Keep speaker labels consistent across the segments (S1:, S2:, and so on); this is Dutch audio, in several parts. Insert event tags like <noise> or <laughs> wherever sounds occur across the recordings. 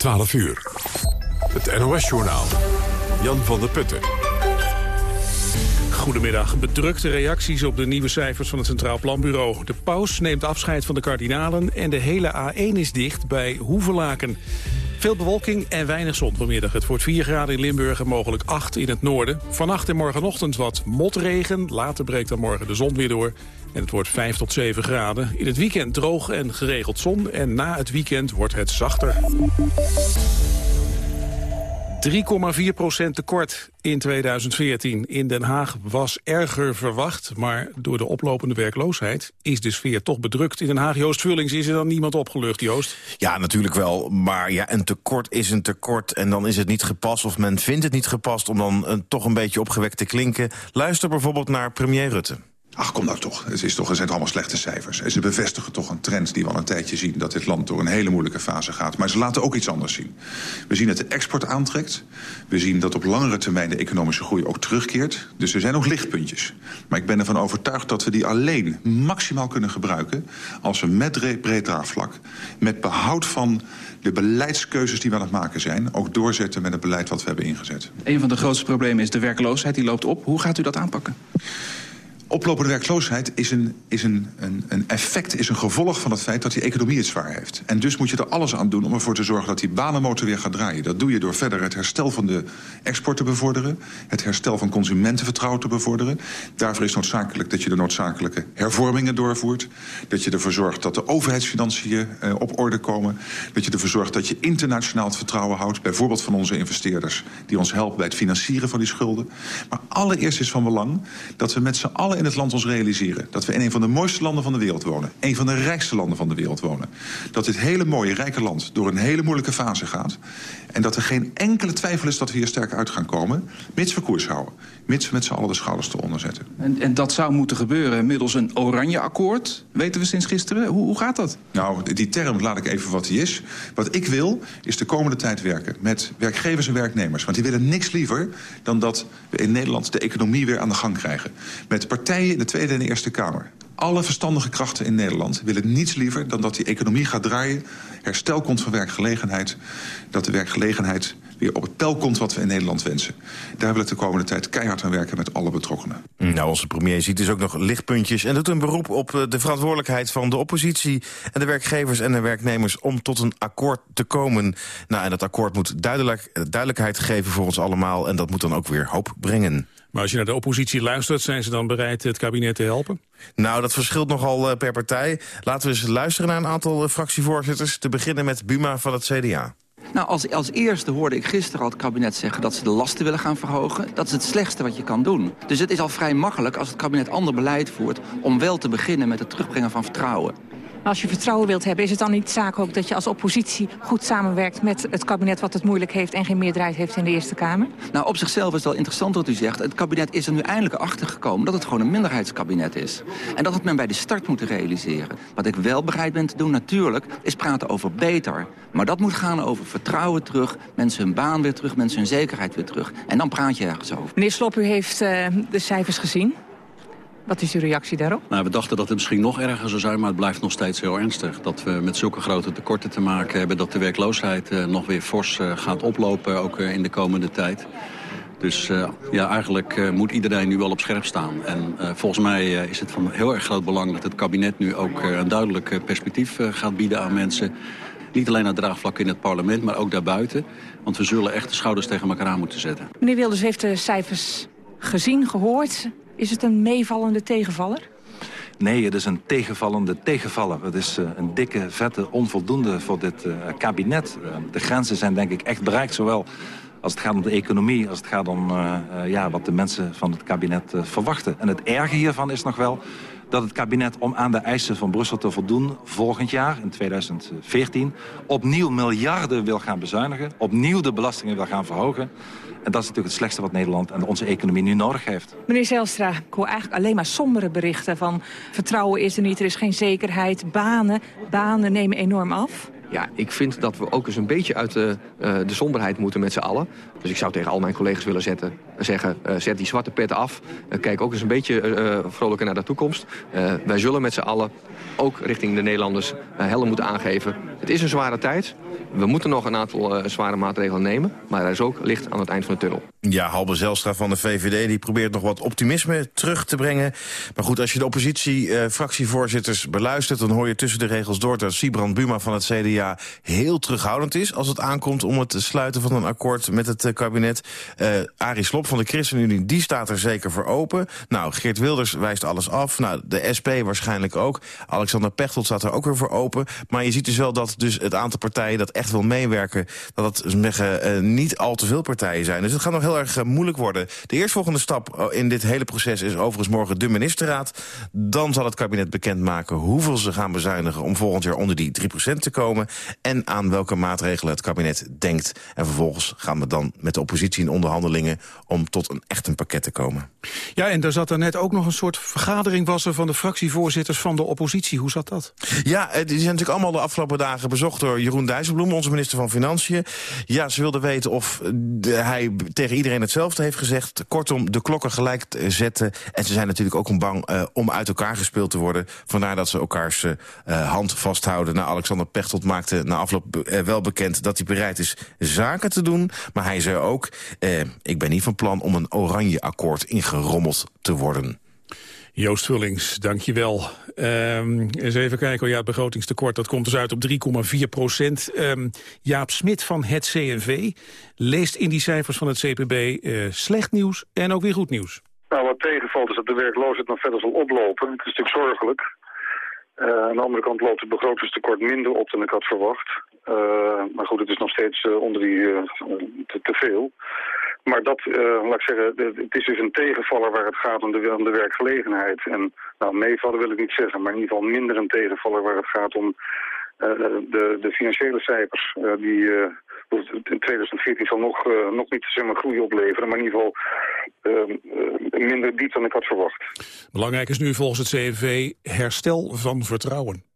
S1: 12 uur. Het NOS-journaal. Jan van der Putten.
S2: Goedemiddag. Bedrukte reacties op de nieuwe cijfers van het Centraal Planbureau. De paus neemt afscheid van de kardinalen en de hele A1 is dicht bij Hoevelaken. Veel bewolking en weinig zon vanmiddag. Het wordt 4 graden in Limburg en mogelijk 8 in het noorden. Vannacht en morgenochtend wat motregen. Later breekt dan morgen de zon weer door. En het wordt 5 tot 7 graden. In het weekend droog en geregeld zon. En na het weekend wordt het zachter. 3,4% tekort in 2014. In Den Haag was erger verwacht, maar door de oplopende werkloosheid is de sfeer toch bedrukt. In Den Haag, Joost Vullings, is er dan niemand opgelucht, Joost?
S3: Ja, natuurlijk wel, maar ja, een tekort is een tekort en dan is het niet gepast of men vindt het niet gepast om dan uh, toch een beetje opgewekt te klinken. Luister bijvoorbeeld naar premier Rutte.
S4: Ach, kom nou toch. Het, is toch. het zijn allemaal slechte cijfers. En ze bevestigen toch een trend die we al een tijdje zien... dat dit land door een hele moeilijke fase gaat. Maar ze laten ook iets anders zien. We zien dat de export aantrekt. We zien dat op langere termijn de economische groei ook terugkeert. Dus er zijn ook lichtpuntjes. Maar ik ben ervan overtuigd dat we die alleen maximaal kunnen gebruiken... als we met breed draagvlak, met behoud van de beleidskeuzes die we aan het maken zijn... ook doorzetten met het beleid wat we hebben ingezet.
S5: Een van de grootste problemen is de werkloosheid. Die loopt op. Hoe gaat u dat aanpakken?
S4: Oplopende werkloosheid is, een, is een, een, een, effect, is een gevolg van het feit dat die economie het zwaar heeft. En dus moet je er alles aan doen om ervoor te zorgen dat die banenmotor weer gaat draaien. Dat doe je door verder het herstel van de export te bevorderen. Het herstel van consumentenvertrouwen te bevorderen. Daarvoor is noodzakelijk dat je de noodzakelijke hervormingen doorvoert. Dat je ervoor zorgt dat de overheidsfinanciën uh, op orde komen. Dat je ervoor zorgt dat je internationaal het vertrouwen houdt. Bijvoorbeeld van onze investeerders die ons helpen bij het financieren van die schulden. Maar allereerst is van belang dat we met z'n allen in het land ons realiseren. Dat we in een van de mooiste landen van de wereld wonen. Een van de rijkste landen van de wereld wonen. Dat dit hele mooie, rijke land door een hele moeilijke fase gaat. En dat er geen enkele twijfel is dat we hier sterk uit gaan komen. Mits we koers houden. Mits we met z'n allen de schouders eronder zetten.
S5: En, en, dat zou moeten gebeuren middels een oranje akkoord. Weten we sinds gisteren. Hoe, hoe gaat dat?
S4: Nou, die term laat ik even wat die is. Wat ik wil, is de komende tijd werken met werkgevers en werknemers. Want die willen niks liever dan dat we in Nederland de economie weer aan de gang krijgen. Met partijen in de Tweede en Eerste Kamer alle verstandige krachten in Nederland willen niets liever... dan dat die economie gaat draaien, herstel komt van werkgelegenheid... dat de werkgelegenheid weer op het tel komt wat we in Nederland wensen. Daar wil ik de komende tijd keihard aan werken met alle betrokkenen.
S3: Nou, onze premier ziet dus ook nog lichtpuntjes... en doet een beroep op eh, de verantwoordelijkheid van de oppositie... en de werkgevers en de werknemers om tot een akkoord te komen. Nou, en dat akkoord moet duidelijk, duidelijkheid geven voor ons allemaal... en dat moet dan ook weer hoop brengen.
S2: Maar als je naar de oppositie luistert, zijn ze dan bereid het kabinet te helpen?
S3: Nou, dat verschilt nogal uh, per partij. Laten we eens luisteren naar een aantal uh, fractievoorzitters. Te beginnen met Buma van het CDA.
S6: Nou, als, als eerste hoorde ik gisteren al het kabinet zeggen dat ze de lasten willen gaan verhogen. Dat is het slechtste wat je kan doen. Dus het is al vrij makkelijk als het kabinet ander beleid voert... om wel te beginnen met het terugbrengen van vertrouwen.
S7: Als je vertrouwen wilt hebben, is het dan niet zaak ook dat je als oppositie goed samenwerkt met het kabinet wat het moeilijk heeft en geen meerderheid heeft in de Eerste Kamer?
S6: Nou, op zichzelf is het wel interessant wat u zegt. Het kabinet is er nu eindelijk achter gekomen dat het gewoon een minderheidskabinet is. En dat had men bij de start moeten realiseren. Wat ik wel bereid ben te doen natuurlijk, is praten over beter. Maar dat moet gaan over vertrouwen terug, mensen hun baan weer terug, mensen hun zekerheid weer terug. En dan praat je ergens over.
S7: Meneer Slop, u heeft uh, de cijfers gezien. Wat is uw reactie daarop?
S8: Nou, we dachten dat het misschien nog erger zou zijn, maar het blijft nog steeds heel ernstig. Dat we met zulke grote tekorten te maken hebben, dat de werkloosheid uh, nog weer fors uh, gaat oplopen, ook uh, in de komende tijd. Dus ja, eigenlijk moet iedereen nu wel op scherp staan. En volgens mij is het van heel erg groot belang dat het kabinet nu ook een duidelijk perspectief gaat bieden aan mensen. Niet alleen aan draagvlak in het parlement, maar ook daarbuiten. Want we zullen echt de schouders tegen elkaar aan moeten zetten.
S7: Meneer Wilders heeft de cijfers gezien, gehoord. Is het een meevallende tegenvaller?
S9: Nee, het is een tegenvallende tegenvaller. Het is uh, een dikke, vette onvoldoende voor dit uh, kabinet. Uh, de grenzen zijn denk ik echt bereikt, zowel als het gaat om de economie... als het gaat om ja, wat de mensen van het kabinet verwachten. En het erge hiervan is nog wel dat het kabinet om aan de eisen van Brussel te voldoen... volgend jaar, in 2014, opnieuw miljarden wil gaan bezuinigen... opnieuw de belastingen wil gaan verhogen... En dat is natuurlijk het slechtste wat Nederland en onze economie nu nodig heeft.
S7: Meneer Zelstra, ik hoor eigenlijk alleen maar sombere berichten van... vertrouwen is er niet, er is geen zekerheid, banen, banen nemen enorm af.
S10: Ja, ik vind dat we ook eens een beetje uit de, uh, de somberheid moeten met z'n allen. Dus ik zou tegen al mijn collega's willen zetten, zeggen, uh, zet die zwarte pet af. Kijk ook eens een beetje vrolijker naar de toekomst. wij zullen met z'n allen ook richting de Nederlanders helder moeten aangeven. Het is een zware tijd. we moeten nog een aantal zware maatregelen nemen. Maar er is ook licht aan het eind van de tunnel.
S3: Ja, Halbe Zelstra van de VVD die probeert nog wat optimisme terug te brengen. Maar goed, als je de oppositie-fractievoorzitters beluistert... dan hoor je tussen de regels door dat Sibrand Buma van het CDA... heel terughoudend is als het aankomt om het sluiten van een akkoord met het kabinet. Uh, Arie Slob van de ChristenUnie, die staat er zeker voor open. Nou, Geert Wilders wijst alles af. Nou, de SP waarschijnlijk ook. Alexander Pechtold staat er ook weer voor open. Maar je ziet dus wel dat dus het aantal partijen dat echt wil meewerken... dat het zeggen, uh, niet al te veel partijen zijn. Dus het gaat nog heel erg uh, moeilijk worden. De eerstvolgende stap in dit hele proces is overigens morgen de ministerraad. Dan zal het kabinet bekendmaken hoeveel ze gaan bezuinigen... om volgend jaar onder die 3% te komen. En aan welke maatregelen het kabinet denkt. En vervolgens gaan we dan met de oppositie in onderhandelingen... om tot een echt een pakket te komen.
S2: Ja, en er zat er net ook nog een soort vergadering was er van de fractievoorzitters van de oppositie. Hoe zat dat?
S3: Ja, die zijn natuurlijk allemaal de afgelopen dagen bezocht door Jeroen Dijsselbloem, onze minister van Financiën. Ja, ze wilden weten of hij tegen iedereen hetzelfde heeft gezegd. Kortom, de klokken gelijk zetten. En ze zijn natuurlijk ook bang uh, om uit elkaar gespeeld te worden. Vandaar dat ze elkaars uh, hand vasthouden. Nou, Alexander Pechtold maakte na afloop wel bekend dat hij bereid is zaken te doen. Maar hij zei ook, ik ben niet van plan om een oranje akkoord ingerommeld te worden.
S2: Joost Vullings, dankjewel. Um, eens even kijken, oh ja, het begrotingstekort dat komt dus uit op 3,4 procent. Um, Jaap Smit van het CNV leest in die cijfers van het CPB uh, slecht nieuws en ook weer goed nieuws.
S11: Nou, wat tegenvalt is dat de werkloosheid nog verder zal oplopen. Het is natuurlijk zorgelijk. Uh, aan de andere kant loopt het begrotingstekort minder op dan ik had verwacht. Uh, maar goed, het is nog steeds onder die te, veel. Maar dat, laat ik zeggen, het is dus een tegenvaller waar het gaat om de, om de werkgelegenheid. En nou, meevallen wil ik niet zeggen, maar in ieder geval minder een tegenvaller waar het gaat om de, de financiële cijfers. die in 2014 zal nog, uh, nog niet zeg groei opleveren, maar in ieder geval minder diep dan ik had verwacht.
S2: Belangrijk is nu volgens het CNV herstel van vertrouwen.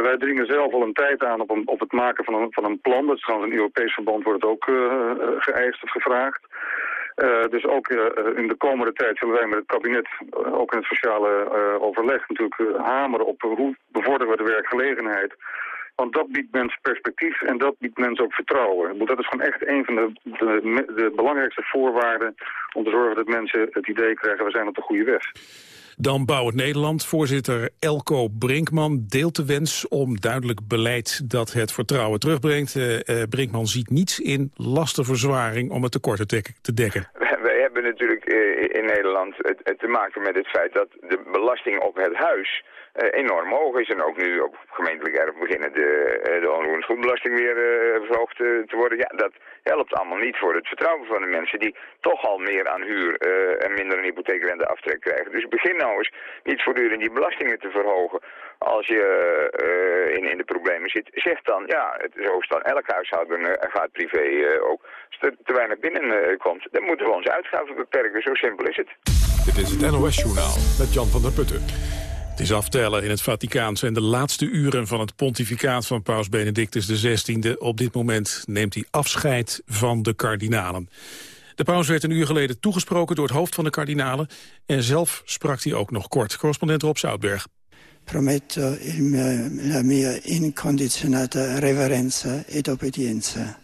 S11: Wij dringen zelf al een tijd aan op, op het maken van een, van een plan. Dat is trouwens een Europees verband wordt het ook geëist of gevraagd. Uh, dus ook in de komende tijd zullen wij met het kabinet, ook in het sociale overleg, natuurlijk hameren op hoe bevorderen we de werkgelegenheid. Want dat biedt mensen perspectief en dat biedt mensen ook vertrouwen. Dat is gewoon echt een van de, de belangrijkste voorwaarden om te zorgen dat mensen het idee krijgen, we zijn op de goede weg.
S2: Dan Bouw Nederland. Voorzitter Elko Brinkman deelt de wens om duidelijk beleid dat het vertrouwen terugbrengt. Uh, uh, Brinkman ziet niets in lastenverzwaring om het tekort te dekken.
S12: Hebben natuurlijk uh, in Nederland te maken met het feit dat de belasting op het huis uh, enorm hoog is. En ook nu op gemeentelijk erf beginnen de, uh, de onroerend goedbelasting weer verhoogd te worden. Ja, dat helpt allemaal niet voor het vertrouwen van de mensen die toch al meer aan huur en minder een hypotheekrente aftrek krijgen. Dus begin nou eens niet voortdurend die belastingen te verhogen als je in, in de problemen zit. Zeg dan, ja, het is hoogst elk huishouden gaat privé ook. Als er te weinig binnenkomt, dan moeten we onze uitgaven beperken. Zo simpel is het.
S1: Dit is het NOS Journaal met Jan van der Putten.
S2: Het is aftellen in het Vaticaan zijn de laatste uren van het pontificaat van paus Benedictus XVI. Op dit moment neemt hij afscheid van de kardinalen. De paus werd een uur geleden toegesproken door het hoofd van de kardinalen... en zelf sprak hij ook nog kort. Correspondent Rob Zoutberg.
S13: Prometto la mia incondizionata reverenza ed obbedienza.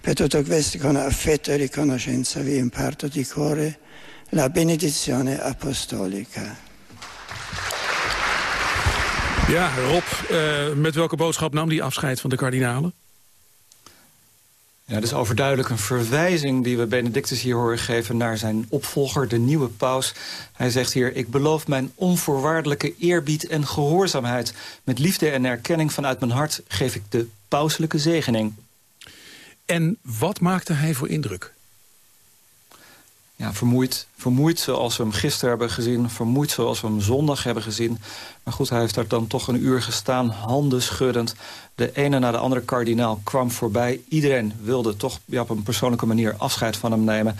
S13: Per tutto questo con affetto e riconoscenza vi imparto di cuore la benedizione apostolica.
S2: Ja, Rob, uh, met welke boodschap nam die afscheid van de kardinalen?
S14: Ja, dat is overduidelijk een verwijzing die we Benedictus hier horen geven... naar zijn opvolger, de nieuwe paus. Hij zegt hier, ik beloof mijn onvoorwaardelijke eerbied en gehoorzaamheid. Met liefde en erkenning vanuit mijn hart geef ik de pauselijke zegening.
S2: En wat maakte hij voor indruk?
S14: Ja, vermoeid, vermoeid zoals we hem gisteren hebben gezien. Vermoeid zoals we hem zondag hebben gezien. Maar goed, hij heeft daar dan toch een uur gestaan, handen schuddend. De ene na de andere kardinaal kwam voorbij. Iedereen wilde toch op een persoonlijke manier afscheid van hem nemen.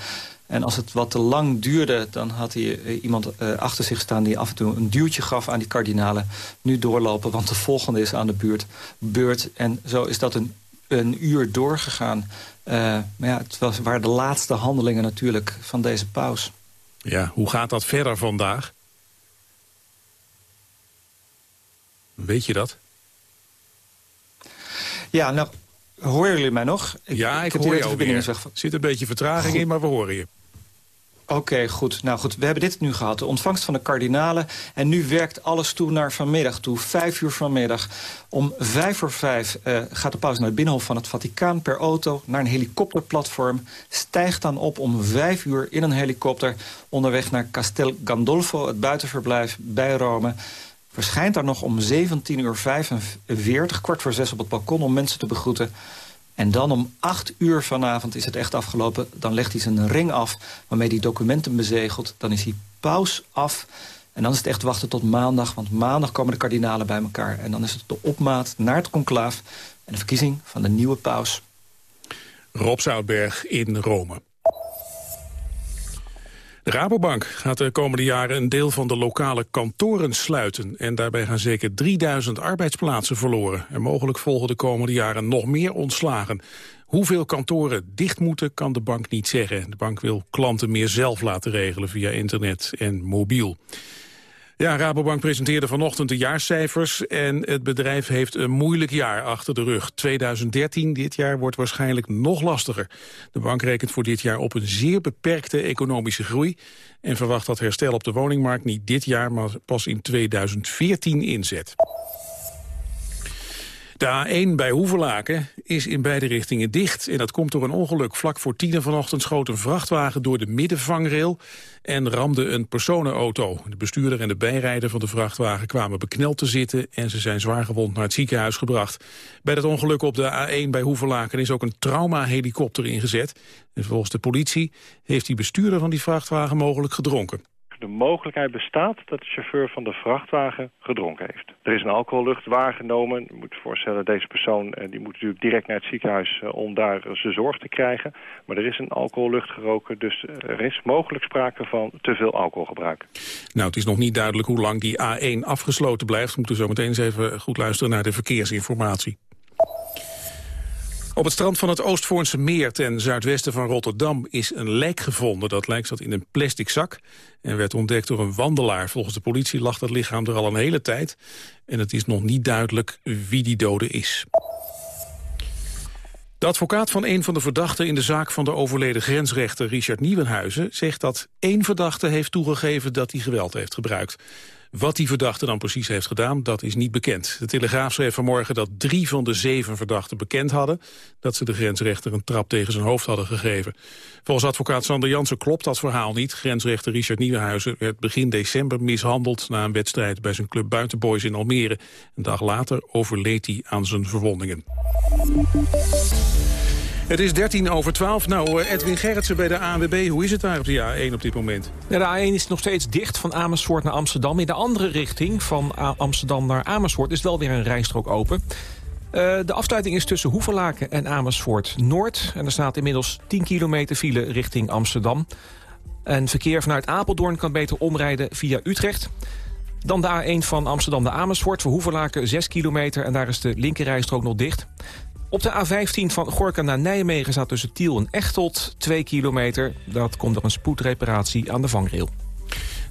S14: En als het wat te lang duurde, dan had hij uh, iemand uh, achter zich staan... die af en toe een duwtje gaf aan die kardinalen. Nu doorlopen, want de volgende is aan de buurt, beurt. En zo is dat een, een uur doorgegaan. Uh, maar ja, het was, waren de laatste handelingen natuurlijk van deze paus.
S2: Ja, hoe gaat dat verder vandaag? Weet je dat?
S14: Ja, nou, Horen jullie mij nog?
S2: ja, ik hoor je alweer.
S14: weg.
S2: Er zit een beetje vertraging in, maar we horen je.
S14: Oké, goed. Nou goed, we hebben dit nu gehad. De ontvangst van de kardinalen. En nu werkt alles toe naar vanmiddag toe. Vijf uur vanmiddag. Om vijf voor vijf eh, gaat de paus naar het binnenhof van het Vaticaan... per auto naar een helikopterplatform. Stijgt dan op om vijf uur in een helikopter... onderweg naar Castel Gandolfo, het buitenverblijf bij Rome. Verschijnt daar nog om 17 uur 45, kwart voor zes op het balkon... om mensen te begroeten. En dan om acht uur vanavond is het echt afgelopen. Dan legt hij zijn ring af waarmee hij documenten bezegelt. Dan is hij paus af. En dan is het echt wachten tot maandag. Want maandag komen de kardinalen bij elkaar. En dan is het de opmaat naar het conclaaf. En de verkiezing van de nieuwe paus.
S2: Rob Zoutberg in Rome. De Rabobank gaat de komende jaren een deel van de lokale kantoren sluiten. En daarbij gaan zeker 3000 arbeidsplaatsen verloren. En mogelijk volgen de komende jaren nog meer ontslagen. Hoeveel kantoren dicht moeten, kan de bank niet zeggen. De bank wil klanten meer zelf laten regelen via internet en mobiel. Ja, Rabobank presenteerde vanochtend de jaarcijfers en het bedrijf heeft een moeilijk jaar achter de rug. 2013, dit jaar, wordt waarschijnlijk nog lastiger. De bank rekent voor dit jaar op een zeer beperkte economische groei en verwacht dat herstel op de woningmarkt niet dit jaar, maar pas in 2014 inzet. De A1 bij Hoevelaken is in beide richtingen dicht. En dat komt door een ongeluk. Vlak voor tienen vanochtend schoot een vrachtwagen door de middenvangrail... en ramde een personenauto. De bestuurder en de bijrijder van de vrachtwagen kwamen bekneld te zitten... en ze zijn zwaargewond naar het ziekenhuis gebracht. Bij dat ongeluk op de A1 bij Hoevelaken is ook een traumahelikopter ingezet. En volgens de politie heeft die bestuurder van die vrachtwagen mogelijk gedronken
S15: de mogelijkheid bestaat dat de chauffeur van de vrachtwagen gedronken heeft. Er is een alcohollucht waargenomen. Je moet voorstellen, deze persoon eh, die moet natuurlijk direct naar het ziekenhuis eh, om daar zijn zorg te krijgen. Maar er is een alcohollucht geroken, dus er is mogelijk sprake van te veel alcoholgebruik.
S2: Nou, het is nog niet duidelijk hoe lang die A1 afgesloten blijft. We moeten zo meteen eens even goed luisteren naar de verkeersinformatie. Op het strand van het Oostvoornse meer ten zuidwesten van Rotterdam is een lijk gevonden. Dat lijk zat in een plastic zak en werd ontdekt door een wandelaar. Volgens de politie lag dat lichaam er al een hele tijd. En het is nog niet duidelijk wie die dode is. De advocaat van een van de verdachten in de zaak van de overleden grensrechter Richard Nieuwenhuizen zegt dat één verdachte heeft toegegeven dat hij geweld heeft gebruikt. Wat die verdachte dan precies heeft gedaan, dat is niet bekend. De Telegraaf schreef vanmorgen dat drie van de zeven verdachten bekend hadden... dat ze de grensrechter een trap tegen zijn hoofd hadden gegeven. Volgens advocaat Sander Jansen klopt dat verhaal niet. Grensrechter Richard Nieuwenhuizen werd begin december mishandeld... na een wedstrijd bij zijn club Buitenboys in Almere. Een dag later overleed hij aan zijn verwondingen. Het is 13 over 12. Nou, eh, Edwin Gerritsen bij de ANWB. Hoe is het daar op de A1 op dit moment?
S16: De A1 is nog steeds dicht van Amersfoort naar Amsterdam. In de andere richting, van Amsterdam naar Amersfoort, is wel weer een rijstrook open. Uh, de afsluiting is tussen Hoevelaken en Amersfoort Noord. En er staat inmiddels 10 kilometer file richting Amsterdam. En verkeer vanuit Apeldoorn kan beter omrijden via Utrecht. Dan de A1 van Amsterdam naar Amersfoort. Voor Hoevelaken 6 kilometer en daar is de linkerrijstrook nog dicht. Op de A15 van Gorka naar Nijmegen staat tussen Tiel en Echtelt 2 kilometer. Dat komt door een spoedreparatie aan de vangrail.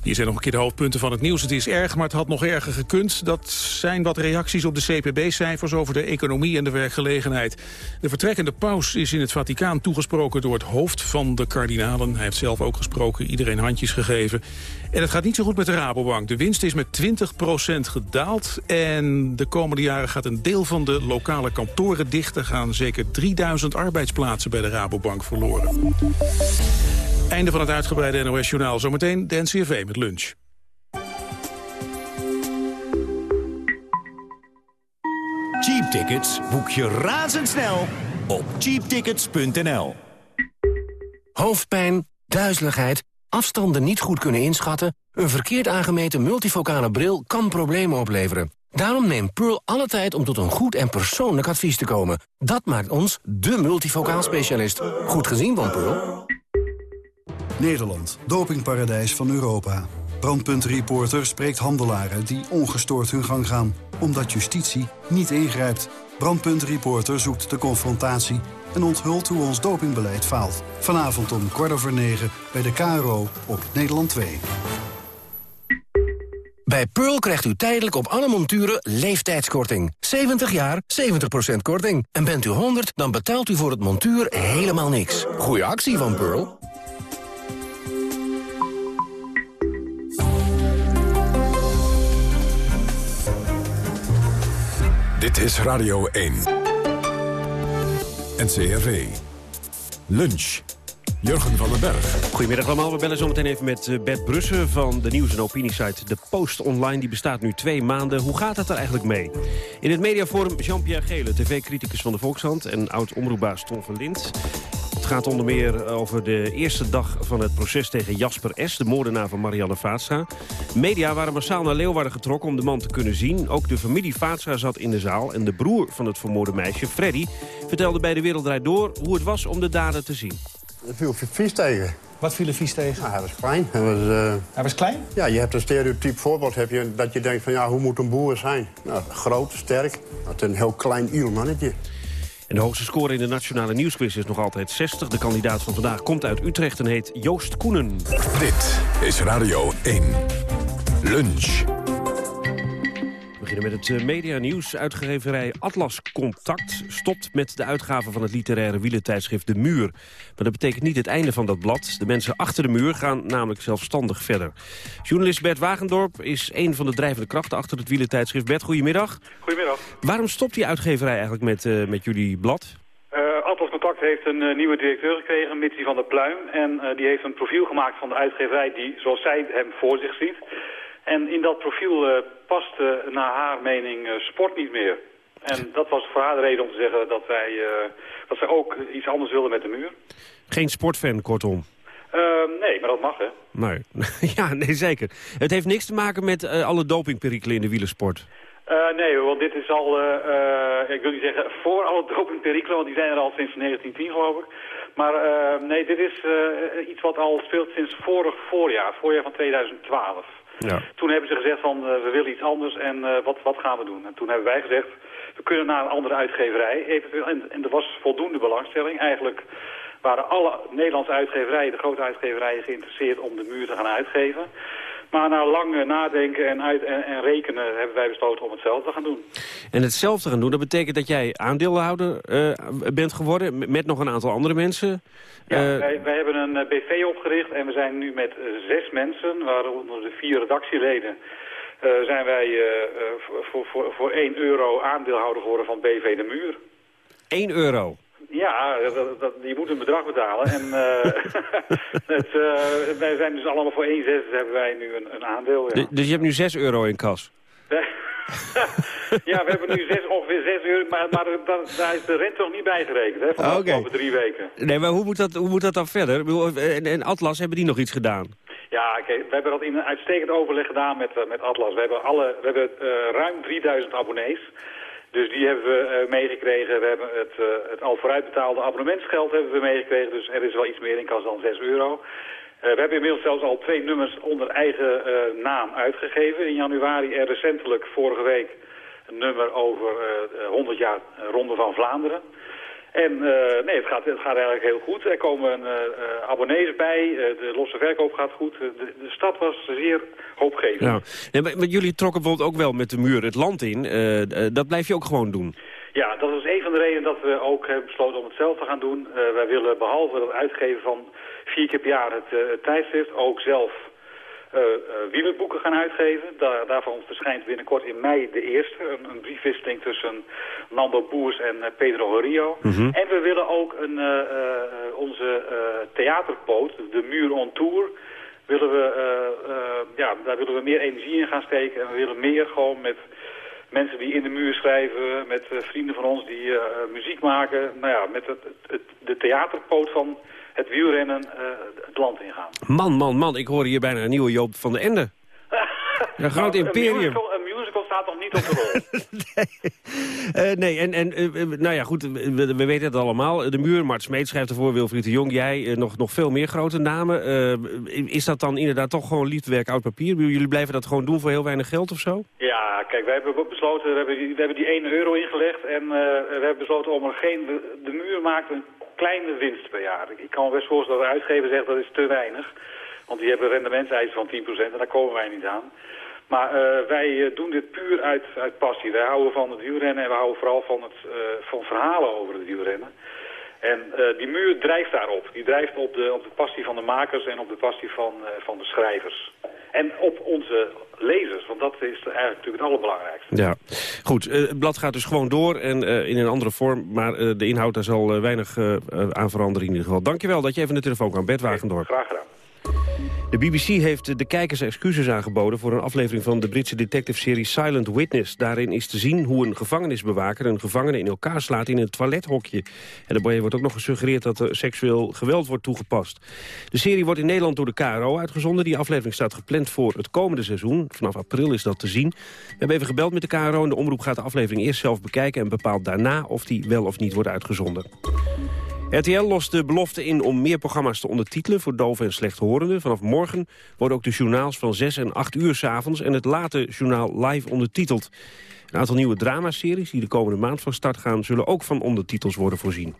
S2: Hier zijn nog een keer de hoofdpunten van het nieuws. Het is erg, maar het had nog erger gekund. Dat zijn wat reacties op de CPB-cijfers over de economie en de werkgelegenheid. De vertrekkende paus is in het Vaticaan toegesproken door het hoofd van de kardinalen. Hij heeft zelf ook gesproken, iedereen handjes gegeven. En het gaat niet zo goed met de Rabobank. De winst is met 20% gedaald. En de komende jaren gaat een deel van de lokale kantoren dicht. Er gaan zeker 3000 arbeidsplaatsen bij de Rabobank verloren. Einde van het uitgebreide NOS-journaal. Zometeen de NCRV met lunch.
S17: Cheap tickets boek je razendsnel op cheaptickets.nl.
S18: Hoofdpijn, duizeligheid, afstanden niet goed kunnen inschatten... een verkeerd aangemeten multifocale bril kan problemen opleveren. Daarom neemt Pearl alle tijd om tot een goed en persoonlijk advies te komen. Dat maakt ons de multifocaal specialist. Goed gezien van Pearl.
S19: Nederland, dopingparadijs van Europa. Brandpuntreporter spreekt handelaren die ongestoord hun gang gaan... omdat justitie niet ingrijpt. Brandpuntreporter zoekt de confrontatie en onthult hoe ons dopingbeleid faalt. Vanavond om kwart over negen bij de KRO op Nederland 2.
S18: Bij Pearl krijgt u tijdelijk op alle monturen leeftijdskorting. 70 jaar, 70% korting. En bent u 100, dan betaalt u voor het montuur helemaal niks. Goeie actie van Pearl.
S1: Dit is Radio 1. NCRV. Lunch. Jurgen van den Berg.
S20: Goedemiddag allemaal. We bellen zometeen even met eh, Bert Brussen van de nieuws- en opiniesite De Post Online. Die bestaat nu twee maanden. Hoe gaat het er eigenlijk mee? In het mediaforum Jean-Pierre Gele, tv-criticus van de Volkshand... en oud-omroepbaas Tom van Lint. Het gaat onder meer over de eerste dag van het proces tegen Jasper S., de moordenaar van Marianne Vaatstra. Media waren massaal naar Leeuwarden getrokken om de man te kunnen zien. Ook de familie Vaatstra zat in de zaal en de broer van het vermoorde meisje, Freddy... vertelde bij De Wereld Draait Door hoe het was om de dader te zien.
S21: Er viel vies tegen.
S22: Wat viel er vies tegen?
S21: Nou, hij was klein. Hij was, eh,
S22: Hij was klein?
S21: Ja, je hebt een stereotyp voorbeeld heb je, dat je denkt van ja, hoe moet een boer zijn? Nou, groot, sterk. Het is een heel klein iel mannetje.
S20: En de hoogste score in de Nationale Nieuwsquiz is nog altijd 60. De kandidaat van vandaag komt uit Utrecht en heet Joost Koenen.
S1: Dit is Radio 1. Lunch.
S20: Beginnen met het eh, medianieuws. Uitgeverij Atlas Contact stopt met de uitgave van het literaire wielentijdschrift De Muur. Maar dat betekent niet het einde van dat blad. De mensen achter de muur gaan namelijk zelfstandig verder. Journalist Bert Wagendorp is een van de drijvende krachten achter het wielentijdschrift. Bert, goedemiddag.
S23: Goedemiddag.
S20: Waarom stopt die uitgeverij eigenlijk met, eh, met jullie blad?
S23: Uh, Atlas Contact heeft een uh, nieuwe directeur gekregen, Mitsi van der Pluim. En die heeft een profiel gemaakt van de uitgeverij die, zoals zij hem voor zich ziet. En in dat profiel past naar haar mening sport niet meer. En dat was voor haar de reden om te zeggen dat, wij, dat zij ook iets anders wilden met de muur.
S20: Geen sportfan, kortom.
S23: nee, maar dat mag, hè?
S20: Nee. <laughs> ja, nee, zeker. Het heeft niks te maken met alle dopingperikelen in de wielersport.
S23: Uh, nee, want dit is al, ik wil niet zeggen voor alle dopingperikelen, want die zijn er al sinds 1910 geloof ik. Maar nee, dit is iets wat al speelt sinds vorig voorjaar, voorjaar van 2012.
S20: Ja.
S23: Toen hebben ze gezegd van we willen iets anders en wat, wat gaan we doen? En toen hebben wij gezegd we kunnen naar een andere uitgeverij eventueel. En, en er was voldoende belangstelling. Eigenlijk waren alle Nederlandse uitgeverijen, de grote uitgeverijen geïnteresseerd om de muur te gaan uitgeven. Maar na lang nadenken en, uit, en, en, rekenen hebben wij besloten om hetzelfde te gaan doen.
S20: En hetzelfde gaan doen, dat betekent dat jij aandeelhouder uh, bent geworden met nog een aantal andere mensen?
S23: Ja, uh, wij, wij, hebben een uh, BV opgericht en we zijn nu met zes mensen, waaronder de vier redactieleden... zijn wij voor, voor, voor 1 euro aandeelhouder geworden van BV De Muur.
S20: 1 euro?
S23: Ja, dat, dat, je moet een bedrag betalen. En uh, <laughs> <laughs> het, uh, wij zijn dus allemaal voor 1,6 hebben wij nu een, een aandeel. Ja.
S20: Dus, dus je hebt nu 6 euro in kas? <laughs>
S23: ja, we hebben nu zes, ongeveer 6 euro, maar, maar daar is de rente nog niet bijgerekend, hè, van de
S20: okay.
S23: afgelopen drie weken.
S20: Nee, maar hoe moet dat, hoe moet dat dan verder? En, en Atlas, hebben die nog iets gedaan?
S23: Ja, kijk, we hebben dat in een uitstekend overleg gedaan met, uh, met Atlas. We hebben, alle, we hebben ruim 3000 abonnees. Dus die hebben we uh, meegekregen. We hebben het, uh, het al vooruitbetaalde abonnementsgeld hebben we meegekregen. Dus er is wel iets meer in kas dan 6 euro. Uh, we hebben inmiddels zelfs al twee nummers onder eigen naam uitgegeven. In januari en recentelijk vorige week een nummer over 100 jaar Ronde van Vlaanderen. En uh, nee, het gaat, het gaat eigenlijk heel goed. Er komen uh, abonnees bij, uh, de losse verkoop gaat goed. De, de stad was zeer hoopgevend.
S20: Ja. En, maar jullie trokken bijvoorbeeld ook wel met de muur het land in. dat blijf je ook gewoon doen?
S23: Ja, dat is een van de redenen dat we ook hebben besloten om het zelf te gaan doen. wij willen behalve het uitgeven van vier keer per jaar het tijdschrift ook zelf uh, wielerboeken gaan uitgeven. Daar, daarvan verschijnt binnenkort in mei de eerste. Een, een briefwisseling tussen Nando Boers en uh, Pedro Horio.
S20: Mhm.
S23: Mm -hmm. En we willen ook een, onze theaterpoot, de Muur on Tour... Willen we, ja, daar willen we meer energie in gaan steken. En we willen meer gewoon met mensen die in de muur schrijven... met vrienden van ons die muziek maken. Nou ja, met het, het, de theaterpoot van het wielrennen uh, het land ingaan.
S20: Man, man, man, ik hoor hier bijna een nieuwe Joop van de Ende. <laughs> Een groot
S23: nou,
S20: imperium.
S23: Een musical, een musical staat nog niet op de rol. <laughs>
S20: nee. Uh, nee, en, en uh, nou ja, goed, we, we, weten het allemaal. De muur, Mart Smeet schrijft ervoor, Wilfried de Jong, jij, nog, nog veel meer grote namen. is dat dan inderdaad toch gewoon liefdewerk oud papier? Jullie blijven dat gewoon doen voor heel weinig geld of zo?
S23: Ja, kijk, wij hebben besloten, we hebben, we hebben die 1 euro ingelegd en we hebben besloten om er geen, de, de muur maakt een kleine winst per jaar. Ik kan me best voorstellen dat de uitgever zegt dat is te weinig. Want die hebben rendementseisen van 10% en daar komen wij niet aan. Maar uh, wij doen dit puur uit, uit passie. Wij houden van het wielrennen en we houden vooral van, het, uh, van verhalen over het wielrennen. En uh, die muur drijft daarop. Die drijft op de, op de passie van de makers en op de passie van, van de schrijvers. En op onze lezers, want dat is eigenlijk natuurlijk het allerbelangrijkste.
S20: Ja, goed. het blad gaat dus gewoon door en in een andere vorm. Maar de inhoud, daar zal weinig aan veranderen in ieder geval. Dankjewel dat je even de telefoon kwam. Bert Wagendorp.
S23: Graag gedaan.
S20: De BBC heeft de kijkers excuses aangeboden voor een aflevering van de Britse detective-serie Silent Witness. Daarin is te zien hoe een gevangenisbewaker een gevangene in elkaar slaat in een toilethokje. En daarbij wordt ook nog gesuggereerd dat er seksueel geweld wordt toegepast. De serie wordt in Nederland door de KRO uitgezonden. Die aflevering staat gepland voor het komende seizoen. Vanaf april is dat te zien. We hebben even gebeld met de KRO en de omroep gaat de aflevering eerst zelf bekijken... en bepaalt daarna of die wel of niet wordt uitgezonden. RTL lost de belofte in om meer programma's te ondertitelen voor doven en slechthorenden. Vanaf morgen worden ook de journaals van 6 en 8 uur s'avonds en het late journaal live ondertiteld. Een aantal nieuwe dramaseries die de komende maand van start gaan... zullen ook van ondertitels worden voorzien.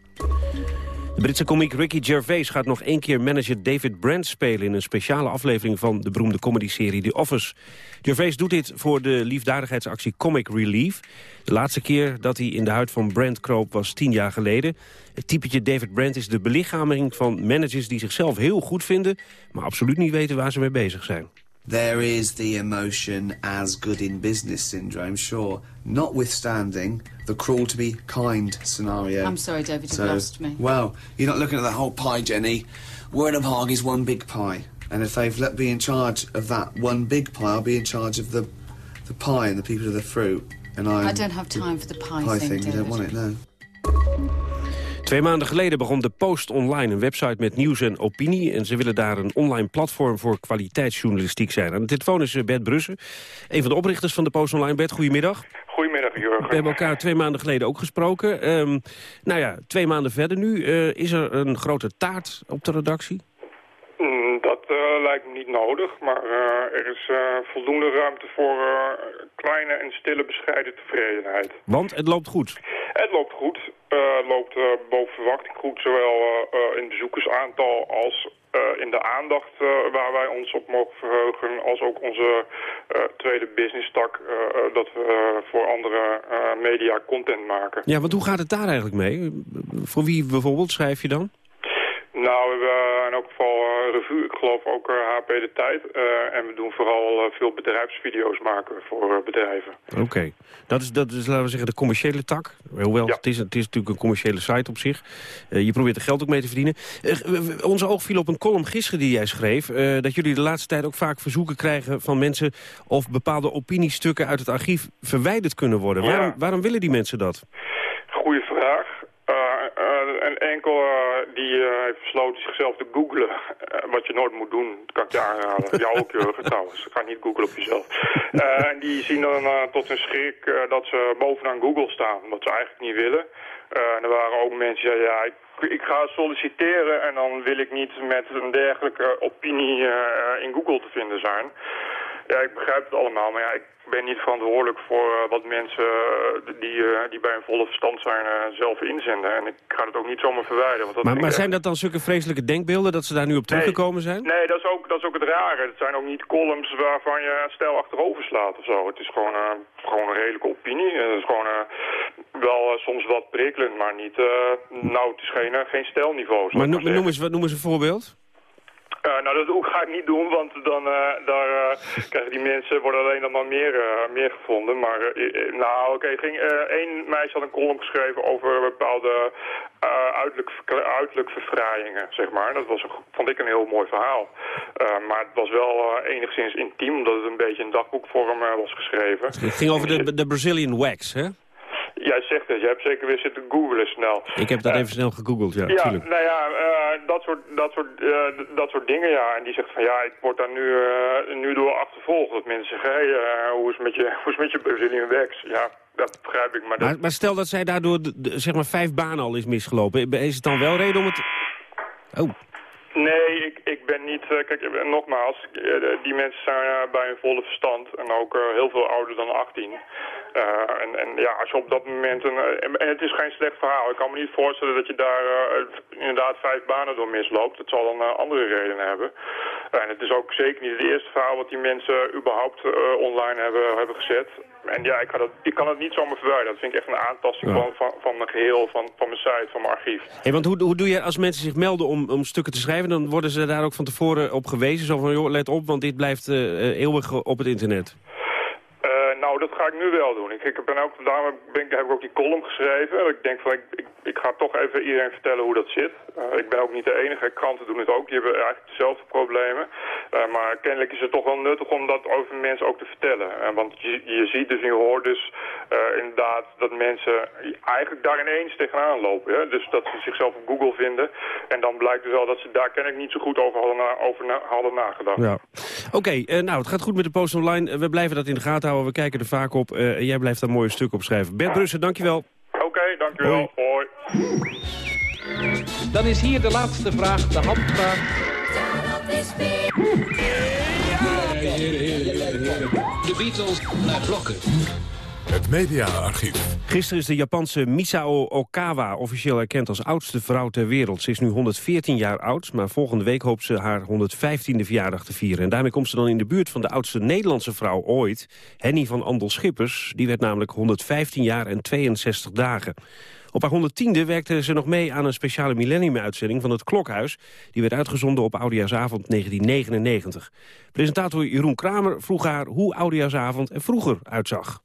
S20: De Britse komiek Ricky Gervais gaat nog één keer manager David Brent spelen... in een speciale aflevering van de beroemde comedyserie The Office. Gervais doet dit voor de liefdadigheidsactie Comic Relief. De laatste keer dat hij in de huid van Brent kroop was tien jaar geleden. Het typetje David Brent is de belichaming van managers die zichzelf heel goed vinden... maar absoluut niet weten waar ze mee bezig zijn.
S24: There is the emotion as good in business syndrome, sure. Notwithstanding the cruel to be kind scenario.
S25: I'm sorry, David, so, you've lost me.
S24: Well, you're not looking at the whole pie, Jenny. Wernham Hog is one big pie. And if they've let me in charge of that one big pie, I'll be in charge of the, the pie and the people of the fruit. And
S25: I I don't have time for the pie,
S24: pie
S25: thing,
S24: thing. You don't want it, no.
S20: Twee maanden geleden begon de Post Online, een website met nieuws en opinie. En ze willen daar een online platform voor kwaliteitsjournalistiek zijn. Aan de telefoon is eh, Bert Brussen, een van de oprichters van de Post Online. Bert, goedemiddag.
S22: Goedemiddag, Jurgen.
S20: We hebben elkaar twee maanden geleden ook gesproken. Um, nou ja, twee maanden verder nu. Uh, is er een grote taart op de redactie?
S22: Mm, dat uh, lijkt me niet nodig, maar uh, er is voldoende ruimte voor kleine en stille bescheiden tevredenheid.
S20: Want het loopt goed?
S22: Het loopt goed. Het loopt boven verwachting goed, zowel in bezoekersaantal als in de aandacht waar wij ons op mogen verheugen, als ook onze tweede business-tak, dat we voor andere media content maken.
S20: Ja, want hoe gaat het daar eigenlijk mee? Voor wie bijvoorbeeld schrijf je dan?
S22: Nou, we geval revue, ik geloof ook HP De Tijd. Uh, en we doen vooral veel bedrijfsvideo's maken voor bedrijven.
S20: Oké, okay. dat, is, dat is, laten we zeggen, de commerciële tak. Hoewel, ja. het, is, het is natuurlijk een commerciële site op zich. je probeert er geld ook mee te verdienen. onze oog viel op een column gisteren die jij schreef... dat jullie de laatste tijd ook vaak verzoeken krijgen van mensen... of bepaalde opiniestukken uit het archief verwijderd kunnen worden. Ja. Waarom, waarom willen die mensen dat?
S22: Een enkel die uh, heeft besloten zichzelf te googlen. Uh, wat je nooit moet doen, dat kan ik je aanraden. Jou ook, <laughs> Jurgen, trouwens. Ga niet googlen op jezelf. En die zien dan tot hun schrik dat ze bovenaan Google staan. Wat ze eigenlijk niet willen. en er waren ook mensen die zeiden, ja, ik, ik, ga solliciteren... en dan wil ik niet met een dergelijke opinie in Google te vinden zijn. Ja, ik begrijp het allemaal, maar ja, ik ben niet verantwoordelijk voor uh, wat mensen uh, die, uh, die bij een volle verstand zijn zelf inzenden. En ik ga het ook niet zomaar verwijderen. Want dat
S20: maar, maar zijn dat dan zulke vreselijke denkbeelden dat ze daar nu op teruggekomen zijn?
S22: Nee, dat is, ook, dat is ook het rare. Het zijn ook niet columns waarvan je stijl achterover slaat of zo. Het is gewoon, gewoon een redelijke opinie. Het is gewoon wel soms wat prikkelend, maar niet... nou, het is geen, geen stijlniveau.
S20: Maar noem, noem, eens, noem eens een voorbeeld.
S22: Uh, nou, dat ga ik niet doen, want dan uh, daar, uh, <laughs> krijgen die mensen worden alleen dan maar meer, meer gevonden. Maar nou, oké, okay, ging één meisje had een column geschreven over bepaalde uiterlijk, uiterlijk verfraaiingen, zeg maar. Dat was vond ik een heel mooi verhaal. maar het was wel enigszins intiem, omdat het een beetje in dagboekvorm was geschreven.
S20: Het ging over de, de Brazilian wax, hè?
S22: Jij zegt het, je hebt zeker weer zitten googlen snel.
S20: Ik heb dat even snel gegoogeld, ja.
S22: Ja, nou ja, uh, dat, soort, dat, soort, uh, dat soort dingen, ja. En die zegt van, ja, ik word daar nu, nu door achtervolgd. Dat mensen zeggen, hey, hoe, is het met je, <laughs> hoe is met je Brazilian wax? Ja, dat begrijp ik. Maar,
S20: maar, maar stel dat zij daardoor, de, zeg maar, vijf banen al is misgelopen. Is het dan wel reden om het... Oh.
S22: Nee, ik, ik ben niet... Uh, kijk, nogmaals, die mensen zijn bij hun volle verstand. En ook heel veel ouder dan 18. Uh, en, en, ja, als je op dat moment... Een, en het is geen slecht verhaal. Ik kan me niet voorstellen dat je daar inderdaad vijf banen door misloopt. Het zal dan andere redenen hebben. En het is ook zeker niet het eerste verhaal wat die mensen überhaupt online hebben, hebben gezet. En ja, ik kan, het, ik kan het niet zomaar verwijderen. Dat vind ik echt een aantasting van, van, van mijn geheel, van, van mijn site, van mijn archief.
S20: Hey, want hoe, hoe doe je als mensen zich melden om, om stukken te schrijven... dan worden ze daar ook van tevoren op gewezen? Zo van, joh, let op, want dit blijft uh, eeuwig op het internet.
S22: Nou, dat ga ik nu wel doen. Ik, ik ook, daarom ik, heb ik ook die column geschreven. Ik denk van, ik, ik, ga toch even iedereen vertellen hoe dat zit. Uh, ik ben ook niet de enige. Kranten doen het ook. Die hebben eigenlijk dezelfde problemen. Uh, maar kennelijk is het toch wel nuttig om dat over mensen ook te vertellen. Want je, je ziet dus en je hoort dus inderdaad dat mensen eigenlijk daar ineens tegenaan lopen. Hè? Dus dat ze zichzelf op Google vinden. En dan blijkt dus wel dat ze daar kennelijk niet zo goed over hadden, over hadden nagedacht.
S20: Ja. Oké, nou het gaat goed met de post online. we blijven dat in de gaten houden. We kijken er vaak op. Uh, jij blijft daar mooie stuk op schrijven. Bert Brussen, dankjewel.
S22: Oké, okay, dankjewel. Hoi.
S26: Hoi. Dan is hier de laatste vraag, de handvraag.
S17: De Beatles naar blokken.
S1: Het mediaarchief.
S20: Gisteren is de Japanse Misao Okawa officieel erkend als oudste vrouw ter wereld. Ze is nu 114 jaar oud, maar volgende week hoopt ze haar 115e verjaardag te vieren. En daarmee komt ze dan in de buurt van de oudste Nederlandse vrouw ooit, Henny van Andel Schippers. Die werd namelijk 115 jaar en 62 dagen. Op haar 110e werkte ze nog mee aan een speciale millennium-uitzending van het Klokhuis. Die werd uitgezonden op Oudejaarsavond 1999. Presentator Jeroen Kramer vroeg haar hoe Oudejaarsavond er vroeger uitzag.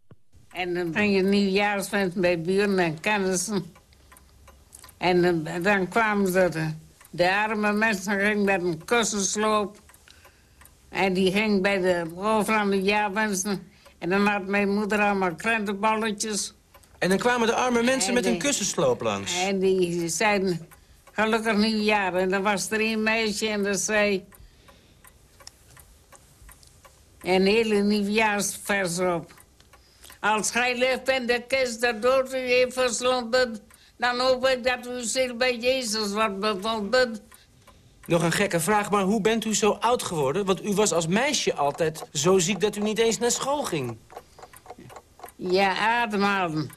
S27: En dan breng je nieuwjaarsfeest bij buren en kennissen. En dan, dan kwamen ze, de, de arme mensen gingen met een kussensloop. En die ging bij de overal de jaarwensen. En dan had mijn moeder allemaal krentenballetjes.
S26: En dan kwamen de arme mensen met een kussensloop langs.
S27: En die zeiden, gelukkig nieuwjaar. En dan was er een meisje en dat zei... Een hele nieuwjaarsvers op. Als gij ligt in de kist de dood u heeft verslonden... dan hoop ik dat u zich bij Jezus wordt bevonden.
S26: Nog een gekke vraag, maar hoe bent u zo oud geworden? Want u was als meisje altijd zo ziek dat u niet eens naar school ging.
S27: Ja, ademhalen.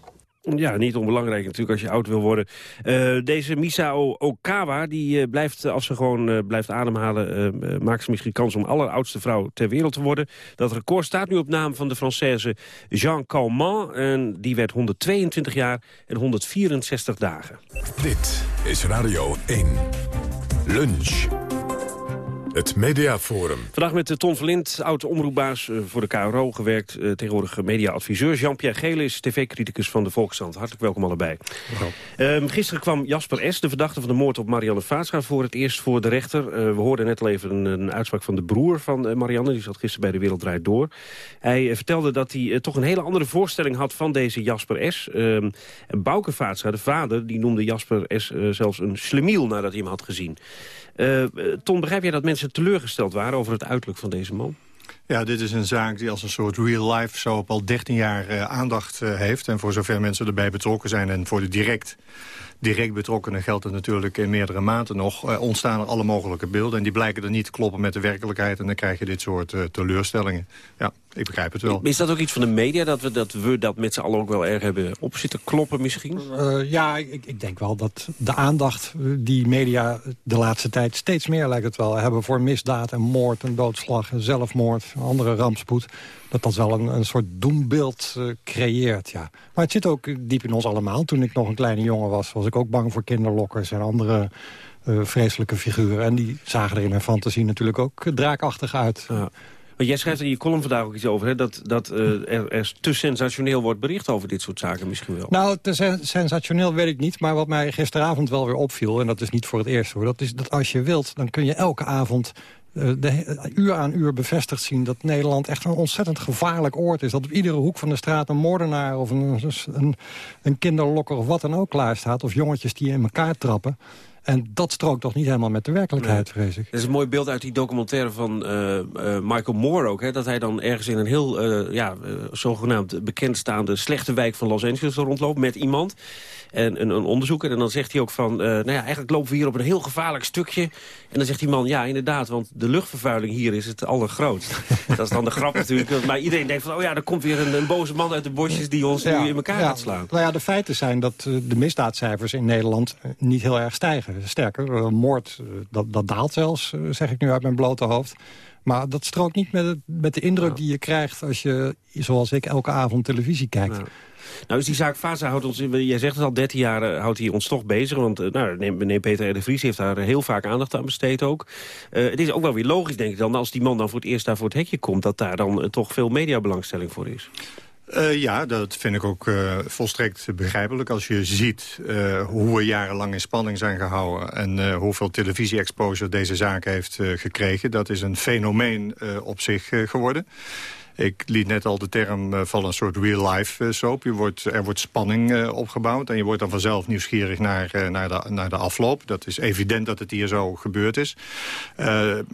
S20: Ja, niet onbelangrijk natuurlijk als je oud wil worden. Uh, deze Misao Okawa, die uh, blijft, als ze gewoon blijft ademhalen... maakt ze misschien kans om alleroudste vrouw ter wereld te worden. Dat record staat nu op naam van de Française Jean Calment. En die werd 122 jaar en 164 dagen.
S1: Dit is Radio 1. Lunch. Het Mediaforum.
S20: Vandaag met Ton Verlind, oud-omroepbaas voor de KRO gewerkt. tegenwoordig mediaadviseur. Jean-Pierre Gelis, tv-criticus van de Volksstand. Hartelijk welkom allebei. Um, gisteren kwam Jasper S., de verdachte van de moord op Marianne Vaatscha... voor het eerst voor de rechter. Uh, we hoorden net al even een, een, uitspraak van de broer van Marianne. Die zat gisteren bij De Wereld Draait Door. Hij uh, vertelde dat hij toch een hele andere voorstelling had van deze Jasper S. Um, en Bouke Vaatscha, de vader, die noemde Jasper S. zelfs een slemiel nadat hij hem had gezien. Uh, Ton, begrijp jij dat mensen teleurgesteld waren over het uiterlijk van deze man?
S28: Ja, dit is een zaak die als een soort real life zo op al 13 jaar uh, aandacht uh, heeft. En voor zover mensen erbij betrokken zijn en voor de direct direct betrokkenen geldt het natuurlijk in meerdere maanden nog... Uh, ontstaan er alle mogelijke beelden en die blijken er niet te kloppen met de werkelijkheid... en dan krijg je dit soort uh, teleurstellingen. Ja, ik begrijp het wel.
S20: Is dat ook iets van de media, dat we dat, we dat met z'n allen ook wel erg hebben op zitten kloppen misschien?
S29: Uh, ja, ik, ik, denk wel dat de aandacht die media de laatste tijd steeds meer lijkt het wel... hebben voor misdaad en moord en doodslag en zelfmoord, andere rampspoed dat dat wel een, een soort doembeeld uh, creëert. Ja. Maar het zit ook diep in ons allemaal. Toen ik nog een kleine jongen was, was ik ook bang voor kinderlokkers en andere uh, vreselijke figuren. En die zagen er in mijn fantasie natuurlijk ook draakachtig uit. Ja.
S20: Maar jij schrijft in je column vandaag ook iets over... Hè, dat, dat uh, er, er, te sensationeel wordt bericht over dit soort zaken misschien wel.
S29: Nou, te sensationeel weet ik niet. Maar wat mij gisteravond wel weer opviel... en dat is niet voor het eerst hoor... dat is dat als je wilt, dan kun je elke avond de, uur aan uur bevestigd zien dat Nederland echt een ontzettend gevaarlijk oord is. Dat op iedere hoek van de straat een moordenaar of een, een, een kinderlokker of wat dan ook klaar staat. Of jongetjes die in elkaar trappen. En dat strookt toch niet helemaal met de werkelijkheid, nee. vrees ik.
S20: Er is een mooi beeld uit die documentaire van uh, uh, Michael Moore ook. Hè, dat hij dan ergens in een heel uh, ja, zogenaamd bekendstaande slechte wijk van Los Angeles rondloopt met iemand. En een, een onderzoeker. En dan zegt hij ook van, nou ja, eigenlijk lopen we hier op een heel gevaarlijk stukje. En dan zegt die man, ja inderdaad, want de luchtvervuiling hier is het allergrootst. <laughs> dat is dan de grap natuurlijk. Maar iedereen denkt van, oh ja, er komt weer een, een boze man uit de bosjes die ons ja, nu in elkaar
S29: ja.
S20: gaat slaan.
S29: Nou ja, de feiten zijn dat de misdaadcijfers in Nederland niet heel erg stijgen. sterker, moord, dat, dat daalt zelfs, zeg ik nu uit mijn blote hoofd. Maar dat strookt niet met, het, met de indruk die je krijgt... als je, zoals ik, elke avond televisie kijkt.
S20: Nou is die zaak Fasa houdt ons, jij zegt het al, 13 jaar eh, houdt hij ons toch bezig. Want uh, nou, meneer Peter R. de Vries heeft daar heel vaak aandacht aan besteed ook. Het is ook wel weer logisch, denk ik dan, als die man dan voor het eerst daar voor het hekje komt... dat daar dan toch veel mediabelangstelling voor is.
S28: Ja, dat vind ik ook volstrekt begrijpelijk. Als je ziet hoe we jarenlang in spanning zijn gehouden... en hoeveel televisie-exposure deze zaak heeft gekregen... dat is een fenomeen op zich geworden. Ik liet net al de term uh, van een soort real-life uh, soap. Je wordt, er wordt spanning uh, opgebouwd en je wordt dan vanzelf nieuwsgierig naar, naar, de, naar de afloop. Dat is evident dat het hier zo gebeurd is.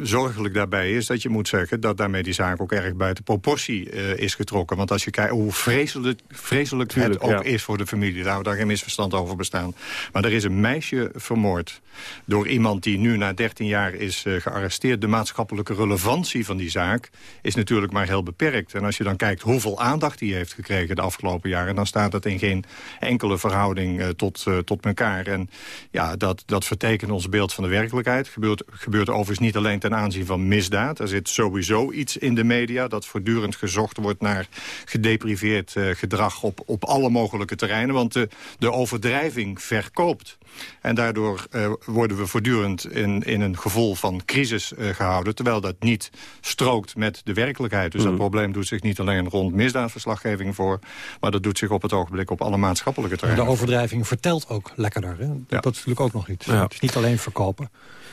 S28: zorgelijk daarbij is dat je moet zeggen dat daarmee die zaak ook erg buiten proportie is getrokken. Want als je kijkt hoe vreselijk, vreselijk Tuurlijk, het ook is voor de familie, daar daar geen misverstand over bestaan. Maar er is een meisje vermoord door iemand die nu na 13 jaar is gearresteerd. De maatschappelijke relevantie van die zaak is natuurlijk maar heel beperkt. En als je dan kijkt hoeveel aandacht hij heeft gekregen de afgelopen jaren... dan staat dat in geen enkele verhouding uh, tot, uh, tot elkaar. En ja, dat, dat vertekent ons beeld van de werkelijkheid. Gebeurt, gebeurt overigens niet alleen ten aanzien van misdaad. Er zit sowieso iets in de media dat voortdurend gezocht wordt... naar gedepriveerd uh, gedrag op, op alle mogelijke terreinen. Want de, de overdrijving verkoopt. En daardoor uh, worden we voortdurend in, in een gevoel van crisis uh, gehouden... terwijl dat niet strookt met de werkelijkheid. Dus mm. dat probleem doet zich niet alleen rond misdaadverslaggeving voor... maar dat doet zich op het ogenblik op alle maatschappelijke terreinen.
S29: De overdrijving vertelt ook lekkerder. Hè? Dat, ja. dat is natuurlijk ook nog iets. Ja. Het is niet alleen verkopen.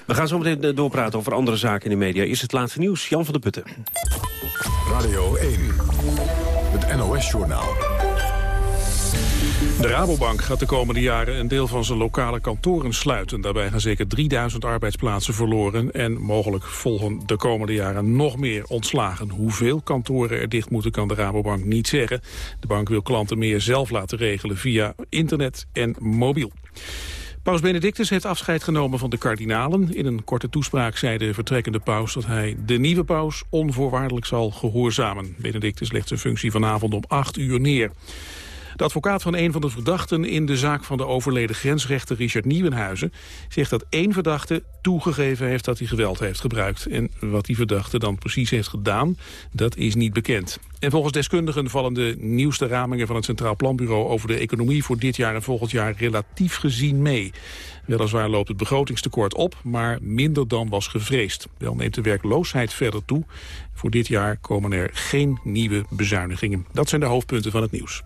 S20: We gaan zo meteen doorpraten over andere zaken in de media. Is het laatste nieuws, Jan van der Putten.
S1: Radio 1, het NOS-journaal.
S2: De Rabobank gaat de komende jaren een deel van zijn lokale kantoren sluiten. Daarbij gaan zeker 3000 arbeidsplaatsen verloren... en mogelijk volgen de komende jaren nog meer ontslagen. Hoeveel kantoren er dicht moeten kan de Rabobank niet zeggen. De bank wil klanten meer zelf laten regelen via internet en mobiel. Paus Benedictus heeft afscheid genomen van de kardinalen. In een korte toespraak zei de vertrekkende paus dat hij de nieuwe paus onvoorwaardelijk zal gehoorzamen. Benedictus legt zijn functie vanavond om 8 uur neer. De advocaat van een van de verdachten in de zaak van de overleden grensrechter Richard Nieuwenhuizen zegt dat één verdachte toegegeven heeft dat hij geweld heeft gebruikt. En wat die verdachte dan precies heeft gedaan, dat is niet bekend. En volgens deskundigen vallen de nieuwste ramingen van het Centraal Planbureau over de economie voor dit jaar en volgend jaar relatief gezien mee. Weliswaar loopt het begrotingstekort op, maar minder dan was gevreesd. Wel neemt de werkloosheid verder toe. Voor dit jaar komen er geen nieuwe bezuinigingen. Dat zijn de hoofdpunten van het nieuws.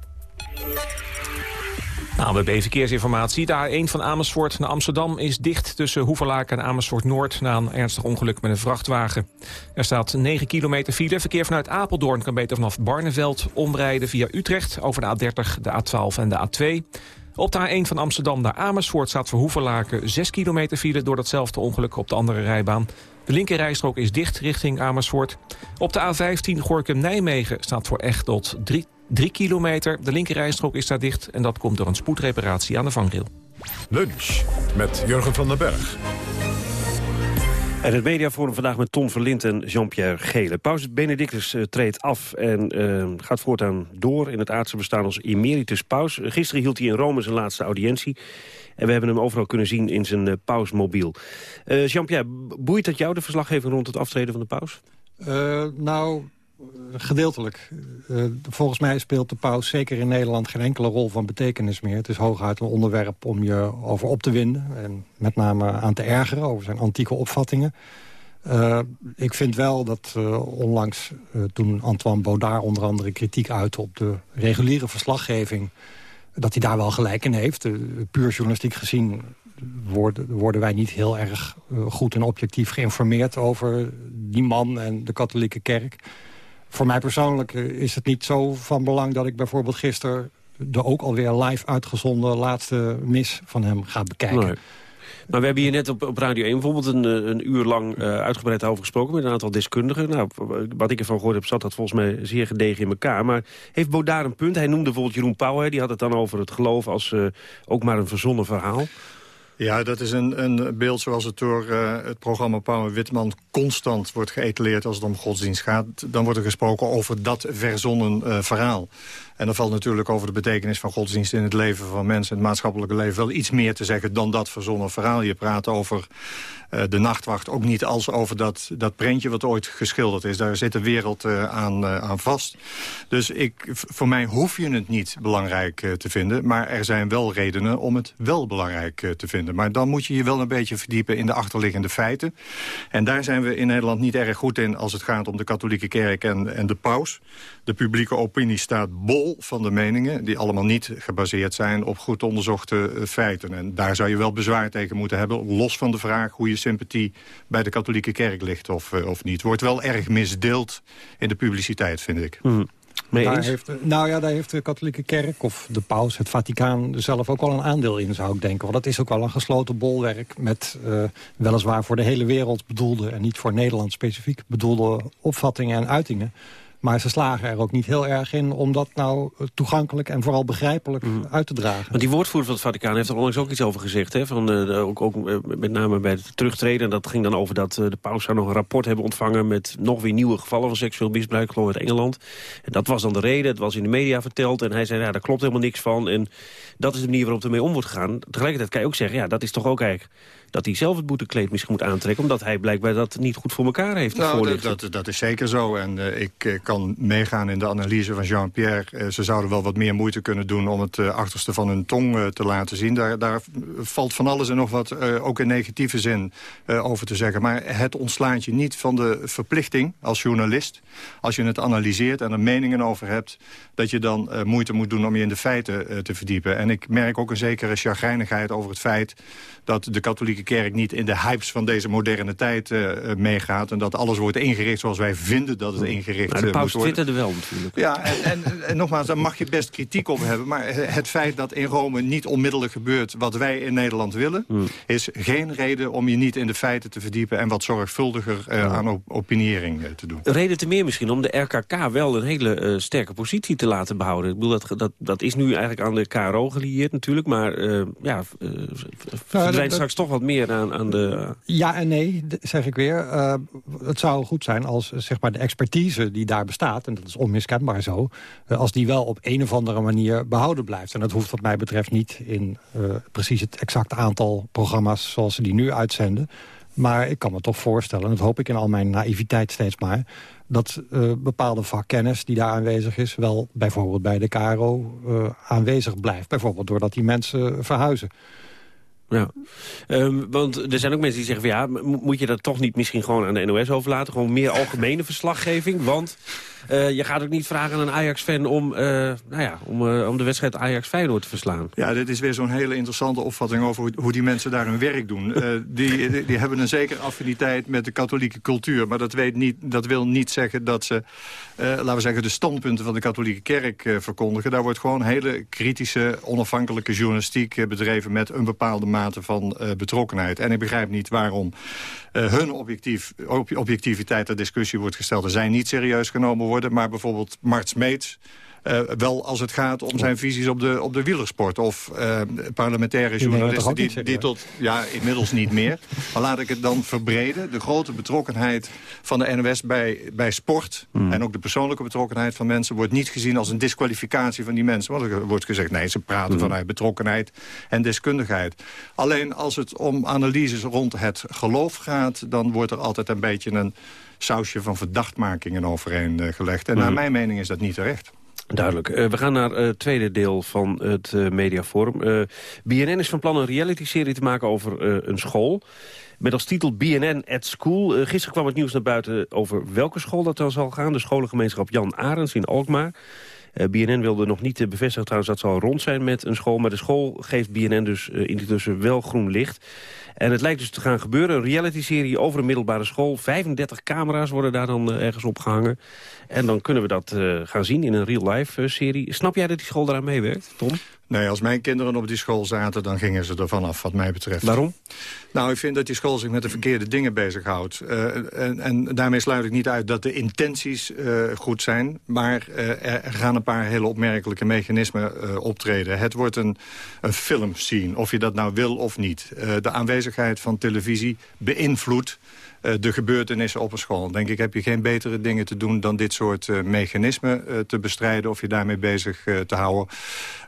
S16: Nou, bij Verkeersinformatie. De A1 van Amersfoort naar Amsterdam is dicht tussen Hoeverlaken en Amersfoort-Noord... na een ernstig ongeluk met een vrachtwagen. Er staat 9 kilometer file. Verkeer vanuit Apeldoorn kan beter vanaf Barneveld omrijden via Utrecht... over de A30, de A12 en de A2. Op de A1 van Amsterdam naar Amersfoort staat voor Hoeverlaken 6 kilometer file... door datzelfde ongeluk op de andere rijbaan. De linkerrijstrook is dicht richting Amersfoort. Op de A15 Gorkum-Nijmegen staat voor Echtelt 3 Drie kilometer, de linkerrijstrook is daar dicht... en dat komt door een spoedreparatie aan de vangrail.
S1: Lunch met Jurgen van den Berg.
S20: En het mediaforum vandaag met Tom Verlind en Jean-Pierre Gele. Paus Benedictus uh, treedt af en uh, gaat voortaan door in het aardse bestaan als emeritus paus. Gisteren hield hij in Rome zijn laatste audiëntie. En we hebben hem overal kunnen zien in zijn uh, pausmobiel. Jean-Pierre, boeit dat jou de verslaggeving rond het aftreden van de paus?
S29: nou, gedeeltelijk. Uh, volgens mij speelt de paus zeker in Nederland geen enkele rol van betekenis meer. Het is hooguit een onderwerp om je over op te winden. En met name aan te ergeren over zijn antieke opvattingen. Uh, ik vind wel dat uh, onlangs, toen Antoine Baudard onder andere kritiek uitte op de reguliere verslaggeving, dat hij daar wel gelijk in heeft. puur journalistiek gezien worden, worden wij niet heel erg goed en objectief geïnformeerd over die man en de katholieke kerk voor mij persoonlijk eh, is het niet zo van belang... dat ik bijvoorbeeld gisteren de ook alweer live uitgezonden laatste mis van hem ga bekijken.
S20: Maar we hebben hier net op, op Radio 1 bijvoorbeeld een, eh, een uur lang uh, uitgebreid over gesproken... met een aantal deskundigen. Nou, wat ik ervan gehoord heb, zat dat volgens mij zeer gedegen in elkaar. Maar heeft Baudard een punt? Hij noemde bijvoorbeeld Jeroen Pauw, die had het dan over het geloof als ook maar een verzonnen verhaal.
S28: Ja, dat is een, een beeld zoals het door uh, het programma Pauw Witman constant wordt geëtaleerd als het om godsdienst gaat. Dan wordt er gesproken over dat verzonnen uh, verhaal. En dan valt natuurlijk over de betekenis van godsdienst in het leven van mensen... het maatschappelijke leven wel iets meer te zeggen dan dat verzonnen verhaal. Je praat over uh, de nachtwacht ook niet als over dat, dat prentje wat ooit geschilderd is. Daar zit de wereld uh, aan, uh, aan vast. Dus ik, voor mij hoef je het niet belangrijk te vinden. Maar er zijn wel redenen om het wel belangrijk te vinden. Maar dan moet je je wel een beetje verdiepen in de achterliggende feiten. En daar zijn we in Nederland niet erg goed in als het gaat om de katholieke kerk en, en de paus. De publieke opinie staat bol van de meningen... die allemaal niet gebaseerd zijn op goed onderzochte feiten. En daar zou je wel bezwaar tegen moeten hebben... los van de vraag hoe je sympathie bij de katholieke kerk ligt of, of niet. Wordt wel erg misdeeld in de publiciteit, vind ik.
S20: Mm.
S29: Daar heeft, nou ja, daar heeft de katholieke kerk of de paus, het Vaticaan... zelf ook wel een aandeel in, zou ik denken. Want dat is ook wel een gesloten bolwerk... met uh, weliswaar voor de hele wereld bedoelde... en niet voor Nederland specifiek bedoelde opvattingen en uitingen. Maar ze slagen er ook niet heel erg in om dat nou toegankelijk en vooral begrijpelijk mm. uit te dragen.
S20: Want die woordvoerder van het Vaticaan heeft er onlangs ook iets over gezegd. Hè? Van, uh, ook, ook met name bij het terugtreden. Dat ging dan over dat uh, de paus zou nog een rapport hebben ontvangen... met nog weer nieuwe gevallen van seksueel misbruik, geloof ik, uit Engeland. En dat was dan de reden, het was in de media verteld. En hij zei, ja, daar klopt helemaal niks van. En dat is de manier waarop ermee om wordt gegaan. Tegelijkertijd kan je ook zeggen, ja, dat is toch ook eigenlijk dat hij zelf het boetekleed misschien moet aantrekken... omdat hij blijkbaar dat niet goed voor elkaar heeft.
S28: Nou, dat, dat, is zeker zo. En uh, ik uh, kan meegaan in de analyse van Jean-Pierre. Uh, ze zouden wel wat meer moeite kunnen doen om het achterste van hun tong te laten zien. Daar, daar, valt van alles en nog wat, ook in negatieve zin, over te zeggen. Maar het ontslaat je niet van de verplichting als journalist... als je het analyseert en er meningen over hebt... dat je dan moeite moet doen om je in de feiten te verdiepen. En ik merk ook een zekere chagrijnigheid over het feit... dat de katholieke kerk niet in de hypes van deze moderne tijd uh, meegaat... en dat alles wordt ingericht zoals wij vinden dat het ingericht
S20: nou, de
S28: paus
S20: twitterde wel natuurlijk.
S28: Ja, en, en, en, nogmaals, daar mag je best kritiek op hebben... maar het feit dat in Rome niet onmiddellijk gebeurt wat wij in Nederland willen... Hmm. is geen reden om je niet in de feiten te verdiepen... en wat zorgvuldiger uh, aan op opiniëring uh, te doen.
S20: Reden te meer misschien om de RKK wel een hele sterke positie te laten behouden. Ik bedoel, dat, dat, dat is nu eigenlijk aan de KRO gelieerd natuurlijk... maar ja, verdwijnt nou, straks toch wat meer aan, aan de...
S29: Ja en nee, zeg ik weer. Uh, het zou goed zijn als zeg maar, de expertise die daar bestaat... en dat is onmiskenbaar zo... Uh, als die wel op een of andere manier behouden blijft. En dat hoeft wat mij betreft niet in precies het exacte aantal programma's... zoals ze die nu uitzenden. Maar ik kan me toch voorstellen, en dat hoop ik in al mijn naïviteit steeds maar... dat uh, bepaalde vakkennis die daar aanwezig is... wel bijvoorbeeld bij de KRO aanwezig blijft. Bijvoorbeeld doordat die mensen verhuizen.
S20: Ja, um, want er zijn ook mensen die zeggen van ja, moet je dat toch niet misschien gewoon aan de NOS overlaten? Gewoon meer algemene verslaggeving, want uh, je gaat ook niet vragen aan een Ajax-fan om, uh, nou ja, om, uh, om de wedstrijd Ajax-Feyenoord te verslaan.
S28: Ja, dit is weer zo'n hele interessante opvatting over hoe, die mensen daar hun werk doen. die, die, die, hebben een zekere affiniteit met de katholieke cultuur, maar dat, weet niet, dat wil niet zeggen dat ze, laten we zeggen, de standpunten van de katholieke kerk verkondigen. Daar wordt gewoon hele kritische, onafhankelijke journalistiek bedreven met een bepaalde mate van betrokkenheid. En ik begrijp niet waarom hun objectief, objectiviteit ter discussie wordt gesteld. Er zijn niet serieus genomen worden. Maar bijvoorbeeld Mart Smeets... Uh, wel als het gaat om zijn visies op de, op de wielersport. Of uh, parlementaire journalisten die, die tot... Ja, inmiddels niet meer. Maar laat ik het dan verbreden. De grote betrokkenheid van de NOS bij, bij sport... Hmm. en ook de persoonlijke betrokkenheid van mensen... wordt niet gezien als een disqualificatie van die mensen. Want er wordt gezegd, nee, ze praten hmm. vanuit betrokkenheid en deskundigheid. Alleen als het om analyses rond het geloof gaat... dan wordt er altijd een beetje een sausje van verdachtmakingen overheen gelegd. En naar mijn mening is dat niet terecht.
S20: Duidelijk. Uh, we gaan naar het uh, tweede deel van het uh, mediaforum. BNN is van plan een reality-serie te maken over een school. Met als titel BNN at School. gisteren kwam het nieuws naar buiten over welke school dat dan zal gaan. De scholengemeenschap Jan Arends in Alkmaar. BNN wilde nog niet bevestigen trouwens dat zal rond zijn met een school. Maar de school geeft BNN dus intussen wel groen licht. En het lijkt dus te gaan gebeuren. Een reality-serie over een middelbare school. 35 camera's worden daar dan uh, ergens opgehangen. En dan kunnen we dat uh, gaan zien in een real-life serie. Snap jij dat die school eraan meewerkt, Tom?
S28: Nee, als mijn kinderen op die school zaten, dan gingen ze er vanaf, wat mij betreft.
S20: Waarom?
S28: Nou, ik vind dat die school zich met de verkeerde dingen bezighoudt. Uh, en, en, daarmee sluit ik niet uit dat de intenties uh, goed zijn. Maar uh, er gaan een paar hele opmerkelijke mechanismen optreden. Het wordt een, een filmscene, of je dat nou wil of niet. de aanwezigheid van televisie beïnvloedt de gebeurtenissen op een school. Denk ik, heb je geen betere dingen te doen dan dit soort uh, mechanismen uh, te bestrijden... of je daarmee bezig te houden.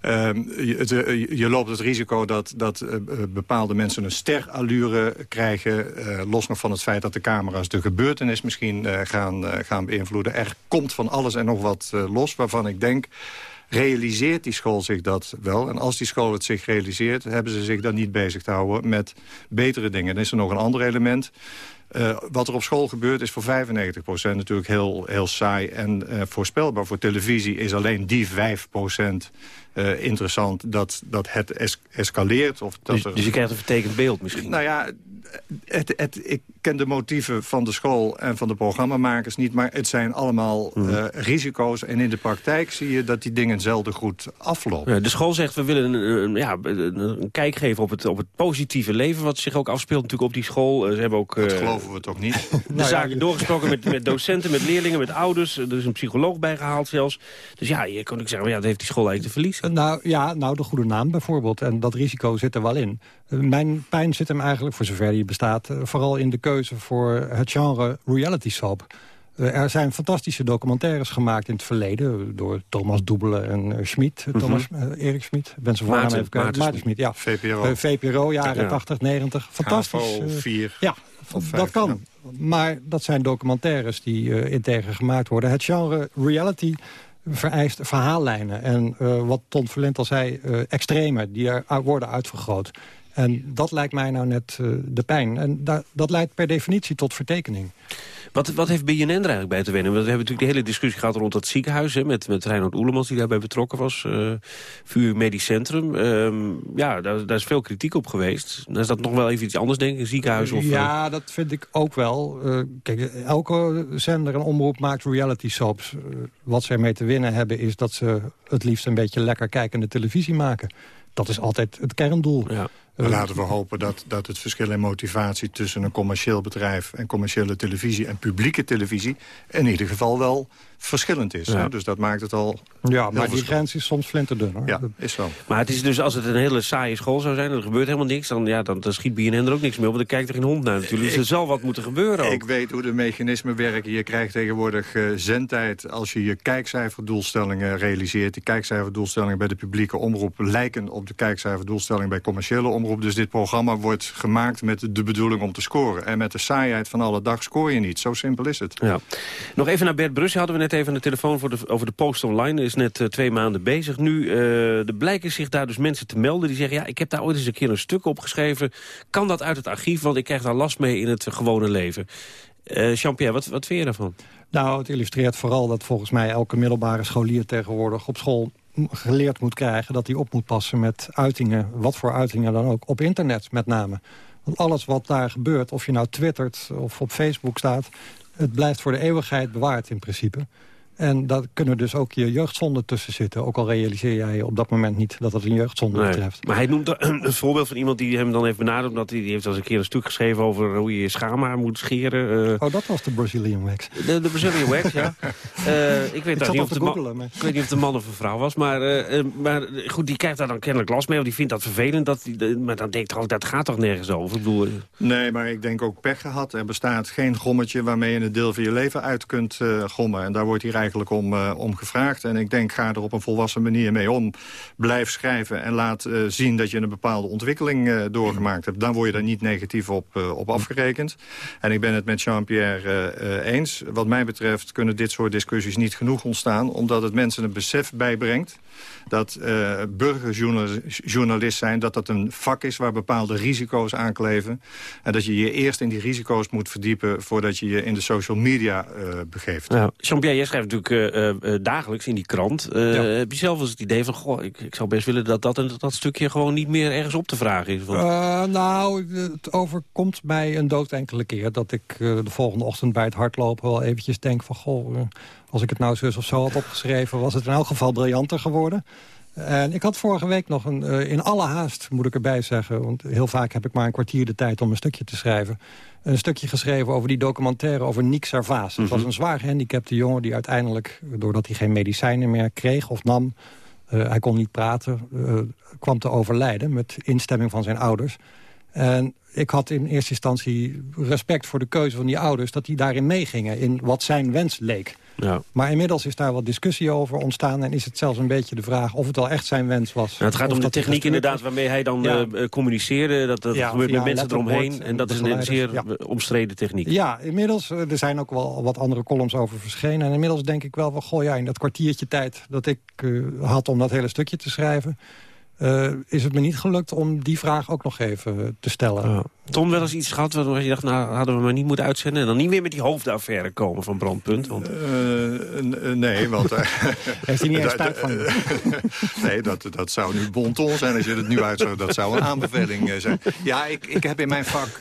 S28: Ehm, je, je, loopt het risico dat, dat bepaalde mensen een sterallure krijgen... los nog van het feit dat de camera's de gebeurtenis misschien gaan, gaan beïnvloeden. Er komt van alles en nog wat los waarvan ik denk realiseert die school zich dat wel. En als die school het zich realiseert... hebben ze zich dan niet bezig te houden met betere dingen. Dan is er nog een ander element. Uh, wat er op school gebeurt is voor 95% natuurlijk heel, heel saai en uh, voorspelbaar. Voor televisie is alleen die 5% uh, interessant dat, dat het es escaleert. Of dat
S20: dus,
S28: er...
S20: dus je krijgt een vertekend beeld misschien?
S28: Nou ja, het, het, ik ken de motieven van de school en van de programmamakers niet... maar het zijn allemaal mm. uh, risico's. En in de praktijk zie je dat die dingen zelden goed aflopen.
S20: Ja, de school zegt, we willen een, ja, een, kijk geven op het, op het positieve leven... wat zich ook afspeelt natuurlijk op die school. Uh, ze hebben ook,
S28: dat geloven we toch niet? <laughs>
S20: de nou, zaken ja, doorgesproken met, met docenten, met leerlingen, met ouders. Er is een psycholoog bijgehaald zelfs. Dus ja, je kan ik zeggen, ja, dat heeft die school eigenlijk te verliezen.
S29: Nou ja, nou de goede naam bijvoorbeeld. En dat risico zit er wel in. Mijn pijn zit hem eigenlijk, voor zover die bestaat... vooral in de keuze voor het genre reality soap. Er zijn fantastische documentaires gemaakt in het verleden... door Thomas Doebelen en uh, Schmid. Mm -hmm. Thomas, uh, Erik Schmid. Ben zijn voornaam even
S20: Maarten, Maarten Schmid,
S29: ja.
S28: VPRO.
S29: Uh, VPRO, jaren ja. 80, 90. Fantastisch.
S28: HAVO 4
S29: ja, dat kan. Ja. Maar dat zijn documentaires die integer gemaakt worden. Het genre reality vereist verhaallijnen. En wat Ton Verlint al zei, extreme, die er worden uitvergroot. En dat lijkt mij nou net uh, de pijn. En da dat leidt per definitie tot vertekening.
S20: Wat, wat heeft BNN er eigenlijk bij te winnen? Want we hebben natuurlijk de hele discussie gehad rond dat ziekenhuis... Hè, met, met Reinhard Oelemans die daarbij betrokken was. Uh, VU Medisch Centrum. Um, ja, daar, daar, is veel kritiek op geweest. Dan is dat nog wel even iets anders, denk ik, een ziekenhuis? Of,
S29: ja, dat vind ik ook wel. Uh, kijk, elke zender en omroep maakt reality soaps. Uh, wat ze ermee te winnen hebben is dat ze het liefst een beetje lekker kijkende televisie maken. Dat is altijd het kerndoel.
S20: Ja.
S28: Uh, Laten we hopen dat, dat het verschil in motivatie tussen een commercieel bedrijf en commerciële televisie en publieke televisie in ieder geval wel verschillend is.
S29: Ja.
S28: Hè? Dus dat maakt het al...
S29: Ja, maar die grens is soms flinterdun. Hoor.
S28: Ja, is zo.
S20: Maar het is dus als het een hele saaie school zou zijn... en er gebeurt helemaal niks, dan, ja, dan, dan schiet BNN er ook niks meer op. Want dan kijkt er geen hond naar natuurlijk. Dus er zal wat moeten gebeuren ook.
S28: Ik weet hoe de mechanismen werken. Je krijgt tegenwoordig uh, zendtijd als je je kijkcijferdoelstellingen realiseert. Die kijkcijferdoelstellingen bij de publieke omroep... lijken op de kijkcijferdoelstelling bij commerciële omroep. Dus dit programma wordt gemaakt met de bedoeling om te scoren. En met de saaiheid van alle dag scoor je niet. Zo simpel is het.
S20: Ja. Nog even naar Bert Brussen hadden we net even aan de telefoon voor de, over de post online. is net uh, twee maanden bezig. Nu uh, er blijken zich daar dus mensen te melden die zeggen... ja, ik heb daar ooit eens een keer een stuk op geschreven. Kan dat uit het archief, want ik krijg daar last mee in het gewone leven. Jean-Pierre, wat, wat vind je daarvan?
S29: Nou, het illustreert vooral dat volgens mij elke middelbare scholier tegenwoordig op school geleerd moet krijgen... dat hij op moet passen met uitingen, wat voor uitingen dan ook, op internet met name. Want alles wat daar gebeurt, of je nou twittert of op Facebook staat... het blijft voor de eeuwigheid bewaard in principe. En daar kunnen dus ook je jeugdzonde tussen zitten. Ook al realiseer jij op dat moment niet dat het een jeugdzonde
S20: nee.
S29: betreft.
S20: Maar hij noemt een voorbeeld van iemand die hem dan heeft benaderd... omdat hij die heeft al eens een keer een stuk geschreven over hoe je je schaamhaar moet scheren. Uh...
S29: Oh, dat was de Brazilian Wax.
S20: De, de Brazilian Wax, ja. Uh, <laughs> ik weet
S29: ik
S20: niet of
S29: de googlen, maar...
S20: ik weet niet of de man of een vrouw was. Maar, uh, maar goed, die krijgt daar dan kennelijk last mee. Of die vindt dat vervelend. Dat die, maar dan denkt toch, dat gaat toch nergens over? Ik bedoel,
S28: nee, maar ik denk ook pech gehad. Er bestaat geen gommetje waarmee je een deel van je leven uit kunt gommen. En daar wordt hier eigenlijk om om gevraagd. En ik denk, ga er op een volwassen manier mee om. Blijf schrijven en laat uh, zien dat je een bepaalde ontwikkeling uh, doorgemaakt hebt. Dan word je daar niet negatief op, op afgerekend. En ik ben het met Jean-Pierre eens. Wat mij betreft kunnen dit soort discussies niet genoeg ontstaan... omdat het mensen een besef bijbrengt dat uh, burgerjournalist zijn... dat dat een vak is waar bepaalde risico's aankleven. En dat je je eerst in die risico's moet verdiepen... voordat je je in de social media uh, begeeft.
S20: Ja. Jean-Pierre, jij schrijft
S30: natuurlijk eh, eh, dagelijks in die krant. Eh, Heb je zelf eens het idee van... Goh, ik, ik zou best willen dat dat, en dat stukje gewoon niet meer ergens op te vragen is? Want...
S29: Uh, nou, het overkomt mij een dood enkele keer... dat ik de volgende ochtend bij het hardlopen wel eventjes denk van... goh, als ik het nou zus of zo had opgeschreven... was het in elk geval briljanter geworden. En ik had vorige week nog een, in alle haast, moet ik erbij zeggen... want heel vaak heb ik maar een kwartier de tijd om een stukje te schrijven een stukje geschreven over die documentaire over Nick Servaas. Het was mhm. een zwaar gehandicapte jongen die uiteindelijk... doordat hij geen medicijnen meer kreeg of nam... Uh, hij kon niet praten, uh, kwam te overlijden met instemming van zijn ouders. En ik had in eerste instantie respect voor de keuze van die ouders... dat die daarin meegingen, in wat zijn wens leek. Ja. Maar inmiddels is daar wat discussie over ontstaan... en is het zelfs een beetje de vraag of het al echt zijn wens was.
S30: Nou, het gaat om de techniek inderdaad waarmee hij dan ja. uh, communiceerde. Dat, dat gebeurt met mensen eromheen. En dat is een zeer omstreden techniek.
S29: Ja, inmiddels, er zijn ook wel wat andere columns over verschenen. En inmiddels denk ik wel van, goh ja, in dat kwartiertje tijd... dat ik uh, had om dat hele stukje te schrijven uh, is het me niet gelukt om die vraag ook nog even te stellen. Ja.
S30: Tom, wel eens iets gehad waarvan je dacht... nou, hadden we maar niet moeten uitzenden... en dan niet weer met die hoofdaffaire komen van Brandpunt? Want...
S28: Uh, nee, want... <laughs>
S29: Heeft hij niet <laughs> eens spijt van <laughs>
S28: Nee, dat, dat zou nu bonton zijn als je het nu uit zou... dat zou een aanbeveling zijn. Ja, ik, ik heb in mijn vak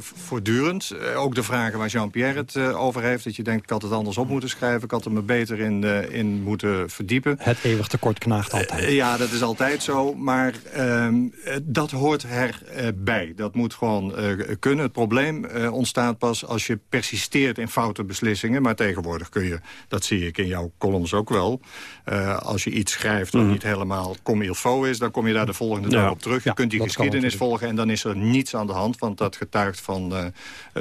S28: voortdurend... ook de vragen waar Jean-Pierre het over heeft... dat je denkt, ik had het anders op moeten schrijven... ik had er me beter in, in moeten verdiepen.
S29: Het eeuwig tekort knaagt altijd.
S28: ja, dat is altijd zo maar uh, dat hoort erbij. dat moet gewoon uh, kunnen. Het probleem uh, ontstaat pas als je persisteert in foute beslissingen. Maar tegenwoordig kun je, dat zie ik in jouw columns ook wel... Uh, als je iets schrijft wat mm. niet helemaal comme il faut is... dan kom je daar de volgende dag op terug. Je kunt die geschiedenis volgen en dan is er niets aan de hand... want dat getuigt van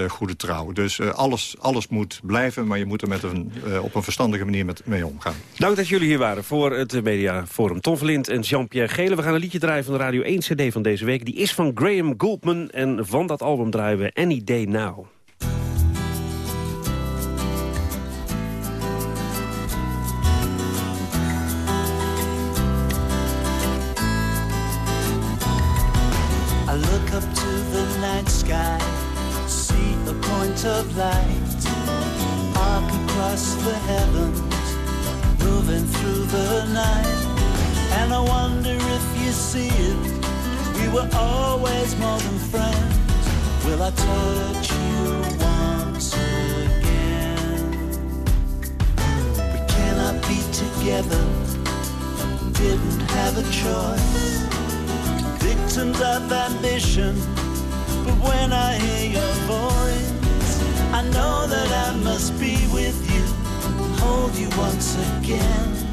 S28: goede trouw. Dus alles, alles moet blijven, maar je moet er met een, op een verstandige manier met, mee omgaan.
S30: Dank dat jullie hier waren voor het Mediaforum. Tom Verlind en Jean-Pierre we gaan een liedje draaien van de Radio 1 CD van deze week. Die is van Graham Goldman en van dat album draaien we Any Day Now. I look up to the night sky, see a point of light, arc across the heavens, moving through the night. And I wonder if you see it. We were always more than friends. Will I touch you once again? We cannot be together. Didn't have a choice. Victims of ambition. But when I hear your voice, I know that I must be with you. Hold you once again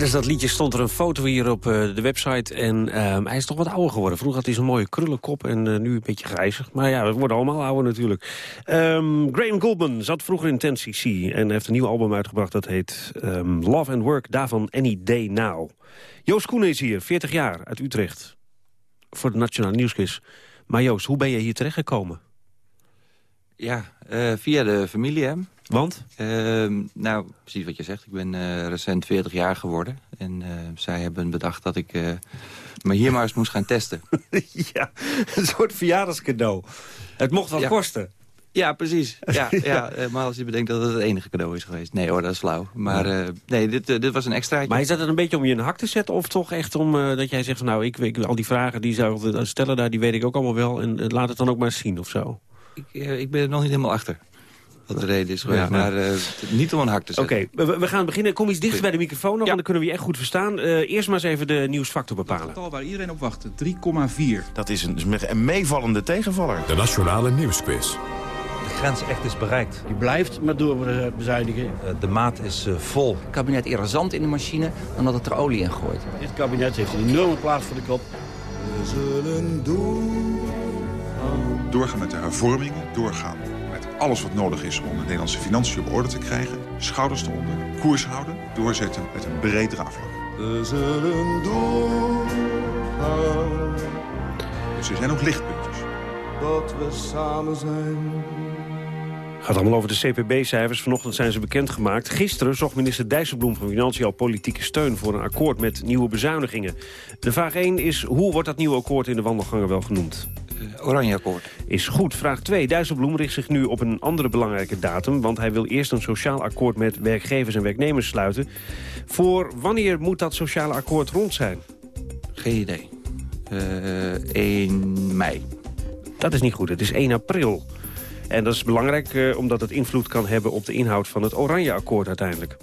S20: Tijdens dat liedje stond er een foto hier op eh, de website. En ehm, hij is toch wat ouder geworden. Vroeger had hij zo'n mooie krullenkop en eh, nu een beetje grijzig. Maar ja, we worden allemaal ouder natuurlijk. Ehm, Graham Goldman zat vroeger in 10cc en heeft een nieuw album uitgebracht. Dat heet ehm, Love and Work, daarvan Any Day Now. Joost Koenen is hier, 40 jaar, uit Utrecht. Voor de Nationale Nieuwsquiz. Maar Joost, hoe ben je hier terechtgekomen?
S31: Ja, eh, via de familie, hè.
S20: Want?
S31: Ehm, nou, precies wat je zegt. Ik ben eh, recent 40 jaar geworden. En eh, zij hebben bedacht dat ik me hier maar eens moest gaan testen. <laughs>
S20: ja, een soort verjaardagscadeau. Het mocht wat
S31: Ja.
S20: kosten.
S31: Ja, precies. Ja, <laughs> ja, maar als je bedenkt dat het het enige cadeau is geweest. Nee hoor, dat is flauw. Maar nee, dit, dit was een extraatje.
S20: Maar is dat een beetje om je de hak te zetten? Of toch echt om dat jij zegt van nou, ik, ik, al die vragen die zou stellen daar, die weet ik ook allemaal wel. En laat het dan ook maar eens zien of zo.
S31: Ik, eh, ik ben er nog niet helemaal achter. Wat de reden is geweest.
S20: Ja.
S31: maar eh, niet om een hak te
S20: Oké,
S31: zetten.
S20: we, we gaan beginnen. Kom iets dichter bij de microfoon nog, dan kunnen we je echt goed verstaan. Eh, eerst maar eens even de nieuwsfactor bepalen.
S32: getal waar iedereen op wachtte, 3,4. Dat is een, een meevallende tegenvaller.
S1: De Nationale Nieuwsquiz.
S33: De grens echt is bereikt. Die blijft maar door bezuinigen. De maat is vol.
S34: Het kabinet eerder zand in de machine dan dat het er olie in gooit.
S33: Dit kabinet heeft een enorme plaats voor de kop.
S35: We zullen
S36: Doorgaan met de hervormingen, doorgaan met alles wat nodig is om de Nederlandse financiën op orde te krijgen. Schouders eronder, koers houden, doorzetten met een breed draagvlak.
S35: We zullen doorgaan.
S36: Dus er zijn ook lichtpuntjes.
S35: Dat we samen zijn.
S20: gaat allemaal over de CPB-cijfers. Vanochtend zijn ze bekendgemaakt. Gisteren zocht minister Dijsselbloem van Financiën al politieke steun... voor een akkoord met nieuwe bezuinigingen. De vraag 1 is, hoe wordt dat nieuwe akkoord in de wandelgangen wel genoemd?
S31: Oranje akkoord.
S20: Is goed. Vraag 2. Dijsselbloem richt zich nu op een andere belangrijke datum... want hij wil eerst een sociaal akkoord met werkgevers en werknemers sluiten. Voor wanneer moet dat sociale akkoord rond zijn?
S31: Geen idee. Eh 1 mei.
S20: Dat is niet goed. Het is 1 april. En dat is belangrijk eh, omdat het invloed kan hebben op de inhoud van het Oranje Akkoord uiteindelijk.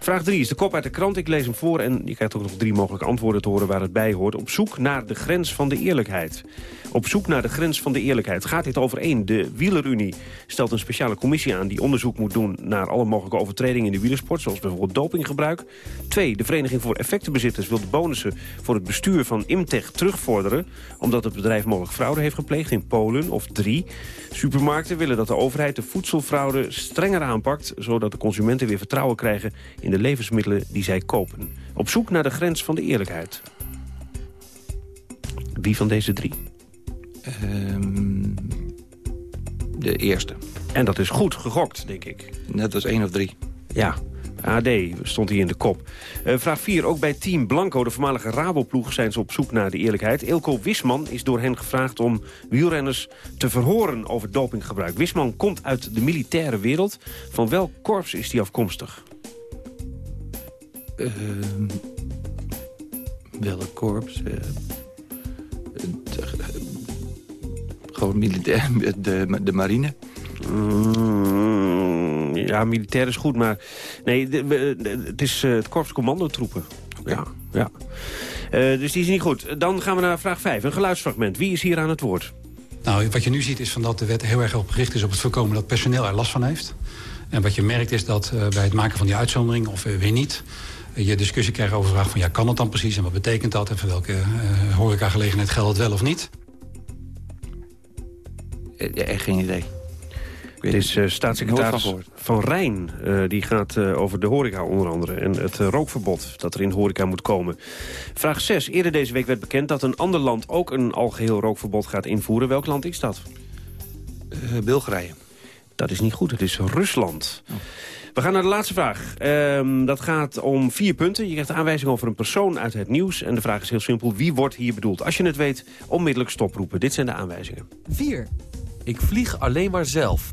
S20: Vraag 3 is de kop uit de krant. Ik lees hem voor en je krijgt ook nog drie mogelijke antwoorden te horen waar het bij hoort. Op zoek naar de grens van de eerlijkheid. Op zoek naar de grens van de eerlijkheid. Gaat dit over één? De Wielerunie stelt een speciale commissie aan die onderzoek moet doen naar alle mogelijke overtredingen in de wielersport, zoals bijvoorbeeld dopinggebruik. 2. De Vereniging voor Effectenbezitters wil de bonussen voor het bestuur van Imtech terugvorderen, omdat het bedrijf mogelijk fraude heeft gepleegd in Polen. Of 3. Supermarkten willen dat de overheid de voedselfraude strenger aanpakt, zodat de consumenten weer vertrouwen krijgen in de levensmiddelen die zij kopen. Op zoek naar de grens van de eerlijkheid. Wie van deze drie?
S31: Ehm, de eerste.
S20: En dat is goed gegokt, denk ik.
S31: Net als één of drie.
S20: Ja, AD stond hier in de kop. Eh, vraag 4. Ook bij Team Blanco, de voormalige Raboploeg, zijn ze op zoek naar de eerlijkheid. Ilko Wisman is door hen gevraagd om wielrenners te verhoren over dopinggebruik. Wisman komt uit de militaire wereld. Van welk korps is hij afkomstig?
S31: Ehm, welk korps? Eh, het, eh, gewoon militair, <laughs> de, de marine.
S20: Mm, ja, militair is goed, maar... Nee, de- we- de- het is eh, het korps commandotroepen. Ja, ja. Eh, dus die is niet goed. Dan gaan we naar vraag 5. Een geluidsfragment. Wie is hier aan het woord?
S37: Nou, wat je nu ziet is van dat de wet heel erg op gericht is op het voorkomen dat personeel er last van heeft. En wat je merkt is dat eh, bij het maken van die uitzondering, of eh, weer niet, je discussie krijgt over de vraag van ja, kan het dan precies en wat betekent dat en voor welke eh horecagelegenheid geldt het wel of niet.
S31: Eh, echt geen idee.
S20: Het is eh, staatssecretaris
S31: van
S20: Rijn. eh, die gaat eh, over de horeca onder andere. En het rookverbod dat er in horeca moet komen. Vraag 6. Eerder deze week werd bekend dat een ander land ook een algeheel rookverbod gaat invoeren. Welk land is dat?
S31: Eh, Bulgarije.
S20: Dat is niet goed. Het is Rusland. We gaan naar de laatste vraag. Ehm, dat gaat om vier punten. Je krijgt aanwijzing over een persoon uit het nieuws. En de vraag is heel simpel. Wie wordt hier bedoeld? Als je het weet, onmiddellijk stoproepen. Dit zijn de aanwijzingen.
S38: 4. Ik vlieg alleen maar zelf.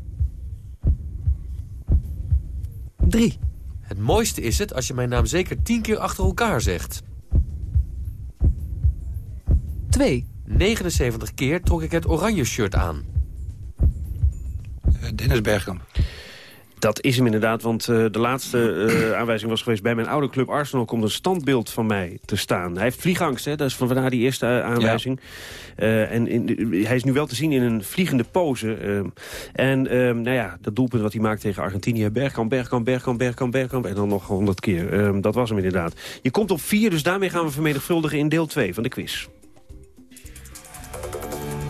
S38: 3. Het mooiste is het als je mijn naam zeker 10 keer achter elkaar zegt. 2. 79 keer trok ik het oranje shirt aan.
S31: Eh, Dennis Bergkamp.
S20: Dat is hem inderdaad, want uh, de laatste uh, aanwijzing was geweest... bij mijn oude club Arsenal komt een standbeeld van mij te staan. Hij heeft vliegangst, hè? dat is vandaar die eerste uh, aanwijzing. En hij is nu wel te zien in een vliegende pose. en nou ja, dat doelpunt wat hij maakt tegen Argentinië... Bergkamp, Bergkamp, Bergkamp, Bergkamp, Bergkamp... en dan nog honderd keer. dat was hem inderdaad. Je komt op vier, dus daarmee gaan we vermenigvuldigen in deel 2 van de quiz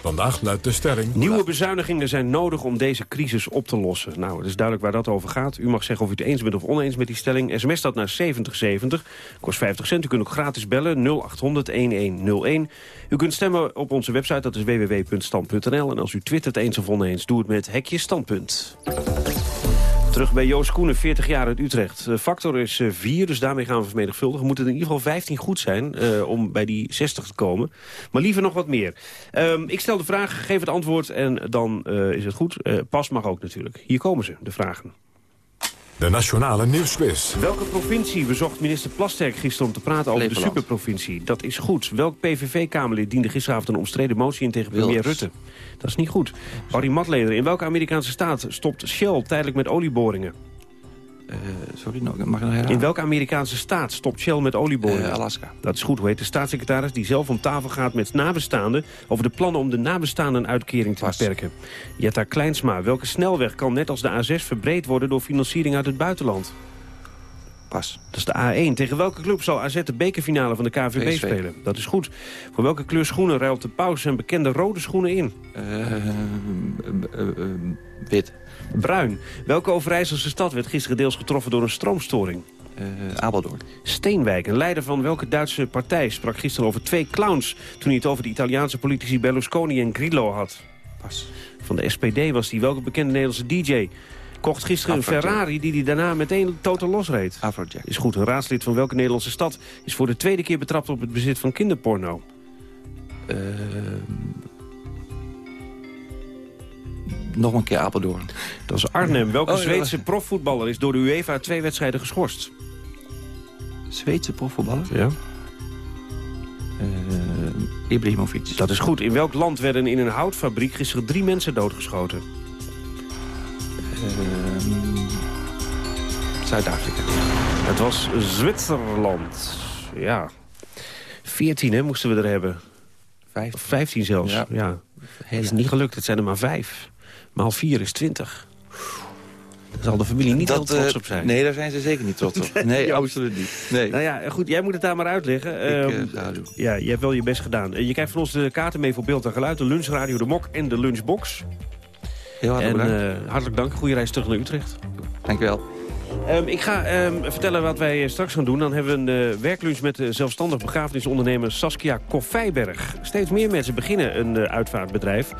S1: Vandaag luidt de stelling...
S20: Nieuwe bezuinigingen zijn nodig om deze crisis op te lossen. Nou, het is duidelijk waar dat over gaat. U mag zeggen of u het eens bent of oneens met die stelling. SMS staat naar 7070. Kost 50 cent. U kunt ook gratis bellen 0800-1101. U kunt stemmen op onze website, dat is www.stand.nl. En als u twittert eens of oneens, doe het met Hekje Standpunt. Terug bij Joost Koenen, 40 jaar uit Utrecht. De factor is 4, dus daarmee gaan we vermenigvuldigen. Moeten er in ieder geval 15 goed zijn uh, om bij die 60 te komen. Maar liever nog wat meer. Um, ik stel de vraag, geef het antwoord en dan is het goed. Pas mag ook natuurlijk. Hier komen ze, de vragen.
S1: De Nationale Nieuwsquiz.
S20: Welke provincie bezocht minister Plasterk gisteren om te praten over de superprovincie? Dat is goed. Welk PVV-Kamerlid diende gisteravond een omstreden motie in tegen premier Rutte? Dat is niet goed. Barry Matleder, in welke Amerikaanse staat stopt Shell tijdelijk met olieboringen?
S31: Uh, sorry, mag ik herhalen?
S20: In welke Amerikaanse staat stopt Shell met olieboringen?
S31: Uh, Alaska.
S20: Dat is goed. Hoe heet de staatssecretaris die zelf om tafel gaat met nabestaanden... over de plannen om de nabestaanden uitkering te beperken? Jetta Kleinsma. Welke snelweg kan net als de A6 verbreed worden... door financiering uit het buitenland?
S31: Pas.
S20: Dat is de A1. Tegen welke club zal AZ de bekerfinale van de KVB spelen? Dat is goed. Voor welke kleur schoenen ruilt de paus zijn bekende rode schoenen in?
S31: Uh, wit.
S20: Bruin. Welke Overijsselse stad werd gisteren deels getroffen door een stroomstoring?
S31: Uh, Apeldoorn.
S20: Steenwijk, een leider van welke Duitse partij... sprak gisteren over twee clowns... toen hij het over de Italiaanse politici Berlusconi en Grillo had?
S31: Pas.
S20: Van de SPD was hij. Welke bekende Nederlandse DJ kocht gisteren een Ferrari die hij daarna meteen totaal losreed.
S31: Afrojack.
S20: Is goed. Een raadslid van welke Nederlandse stad is voor de tweede keer betrapt op het bezit van kinderporno?
S31: Uh, nog een keer Apeldoorn.
S20: Dat is Arnhem. Welke oh, Zweedse profvoetballer is door de UEFA twee wedstrijden geschorst?
S31: Zweedse profvoetballer?
S20: Ja.
S31: Uh, Ibrahimovic.
S20: Dat is goed. In welk land werden in een houtfabriek gisteren drie mensen doodgeschoten?
S31: Uh, Zuid-Afrika.
S20: Het was Zwitserland. Ja. 14 hè, moesten we er hebben.
S31: Vijf.
S20: 15 zelfs. Ja. ja. Het is niet gelukt. Het zijn er maar vijf. Maal 4 is 20. Daar zal de familie niet
S31: dat,
S20: heel trots op zijn.
S31: Nee, daar zijn ze zeker niet trots op. <laughs> Nee, absoluut niet. Nee.
S20: Nou ja, goed, jij moet het daar maar uitleggen.
S31: Ik, ga
S20: doen. Ja, je hebt wel je best gedaan. Je krijgt van ons de kaarten mee voor beeld en geluid. De lunchradio, de mok en de lunchbox.
S31: Heel hartelijk
S20: en, bedankt. Hartelijk dank. Goede reis terug naar Utrecht.
S31: Dankjewel.
S20: Um, ik ga um, vertellen wat wij straks gaan doen. Dan hebben we een uh, werklunch met de zelfstandig begrafenisondernemer Saskia Koffijberg. Steeds meer mensen beginnen een uh, uitvaartbedrijf.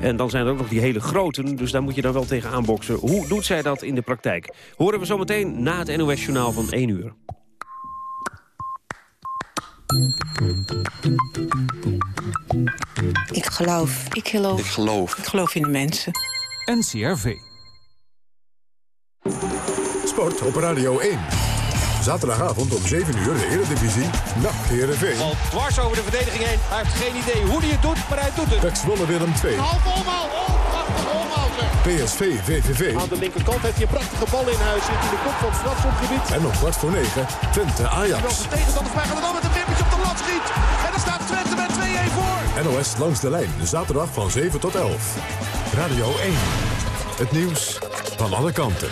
S20: En dan zijn er ook nog die hele groten, dus daar moet je dan wel tegen aanboksen. Hoe doet zij dat in de praktijk? Horen we zometeen na het NOS-journaal van 1 uur.
S39: Ik geloof. Ik geloof.
S31: Ik geloof.
S39: Ik geloof in de mensen.
S16: NCRV.
S1: Sport op Radio 1. Zaterdagavond om 7 uur de Eredivisie. NAC Heerenveen.
S40: Bal dwars over de verdediging heen. Hij heeft geen idee hoe hij het doet, maar hij doet het.
S1: Pek Zwolle Willem 2.
S40: Half omhaal. Oh, prachtig omhaal
S1: PSV VVV.
S40: Aan de linkerkant heeft hij een prachtige bal in huis. Zit in de kop van het strafschopgebied.
S1: En nog kwart voor 9. Twente Ajax.
S40: Als de tegenstander vragen dan met een wippertje op de lat schiet. En dan staat Twente met 2-1 voor.
S1: NOS langs de lijn. Zaterdag van 7 tot 11. Radio 1. Het nieuws van alle kanten.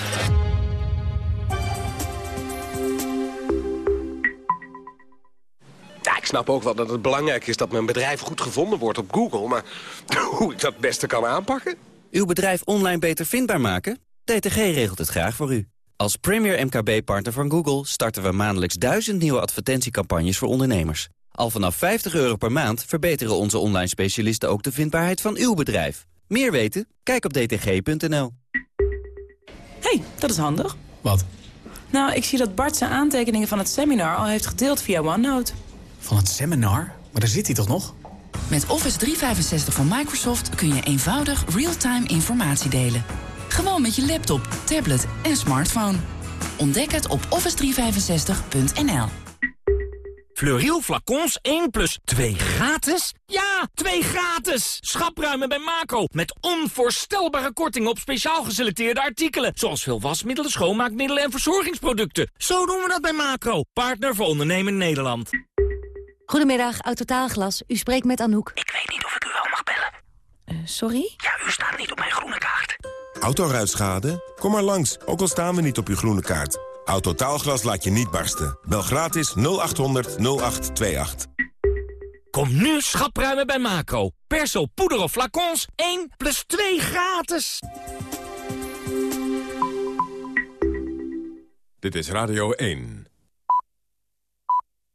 S40: Snap ook wel dat het belangrijk is dat mijn bedrijf goed gevonden wordt op Google. Maar <laughs> hoe ik dat het beste kan aanpakken?
S41: Uw bedrijf online beter vindbaar maken? DTG regelt het graag voor u. Als premier MKB-partner van Google starten we maandelijks duizend nieuwe advertentiecampagnes voor ondernemers. Al vanaf 50 euro per maand verbeteren onze online specialisten ook de vindbaarheid van uw bedrijf. Meer weten? Kijk op dtg.nl.
S42: hey, dat is handig.
S40: Wat?
S42: Nou, ik zie dat Bart zijn aantekeningen van het seminar al heeft gedeeld via OneNote.
S40: Van het seminar? Maar daar zit hij toch nog?
S42: Met Office 365 van Microsoft kun je eenvoudig real-time informatie delen.
S43: Gewoon met je laptop, tablet en smartphone. Ontdek het op office365.nl.
S5: Fleuriel flacons 1 plus 2 gratis? Ja, 2 gratis! Schapruimen bij Macro. Met onvoorstelbare kortingen op speciaal geselecteerde artikelen. Zoals veel wasmiddelen, schoonmaakmiddelen en verzorgingsproducten. Zo doen we dat bij Macro. Partner voor ondernemen Nederland.
S7: Goedemiddag, Autotaalglas. U spreekt met Anouk.
S5: Ik weet niet of ik u wel mag bellen.
S7: sorry?
S5: Ja, u staat niet op mijn groene kaart.
S44: Autoruitschade? Kom maar langs, ook al staan we niet op uw groene kaart. Autotaalglas laat je niet barsten. Bel gratis 0800 0828.
S5: Kom nu schapruimen bij Macro. Perso, poeder of flacons 1 plus 2 gratis.
S1: Dit is Radio 1.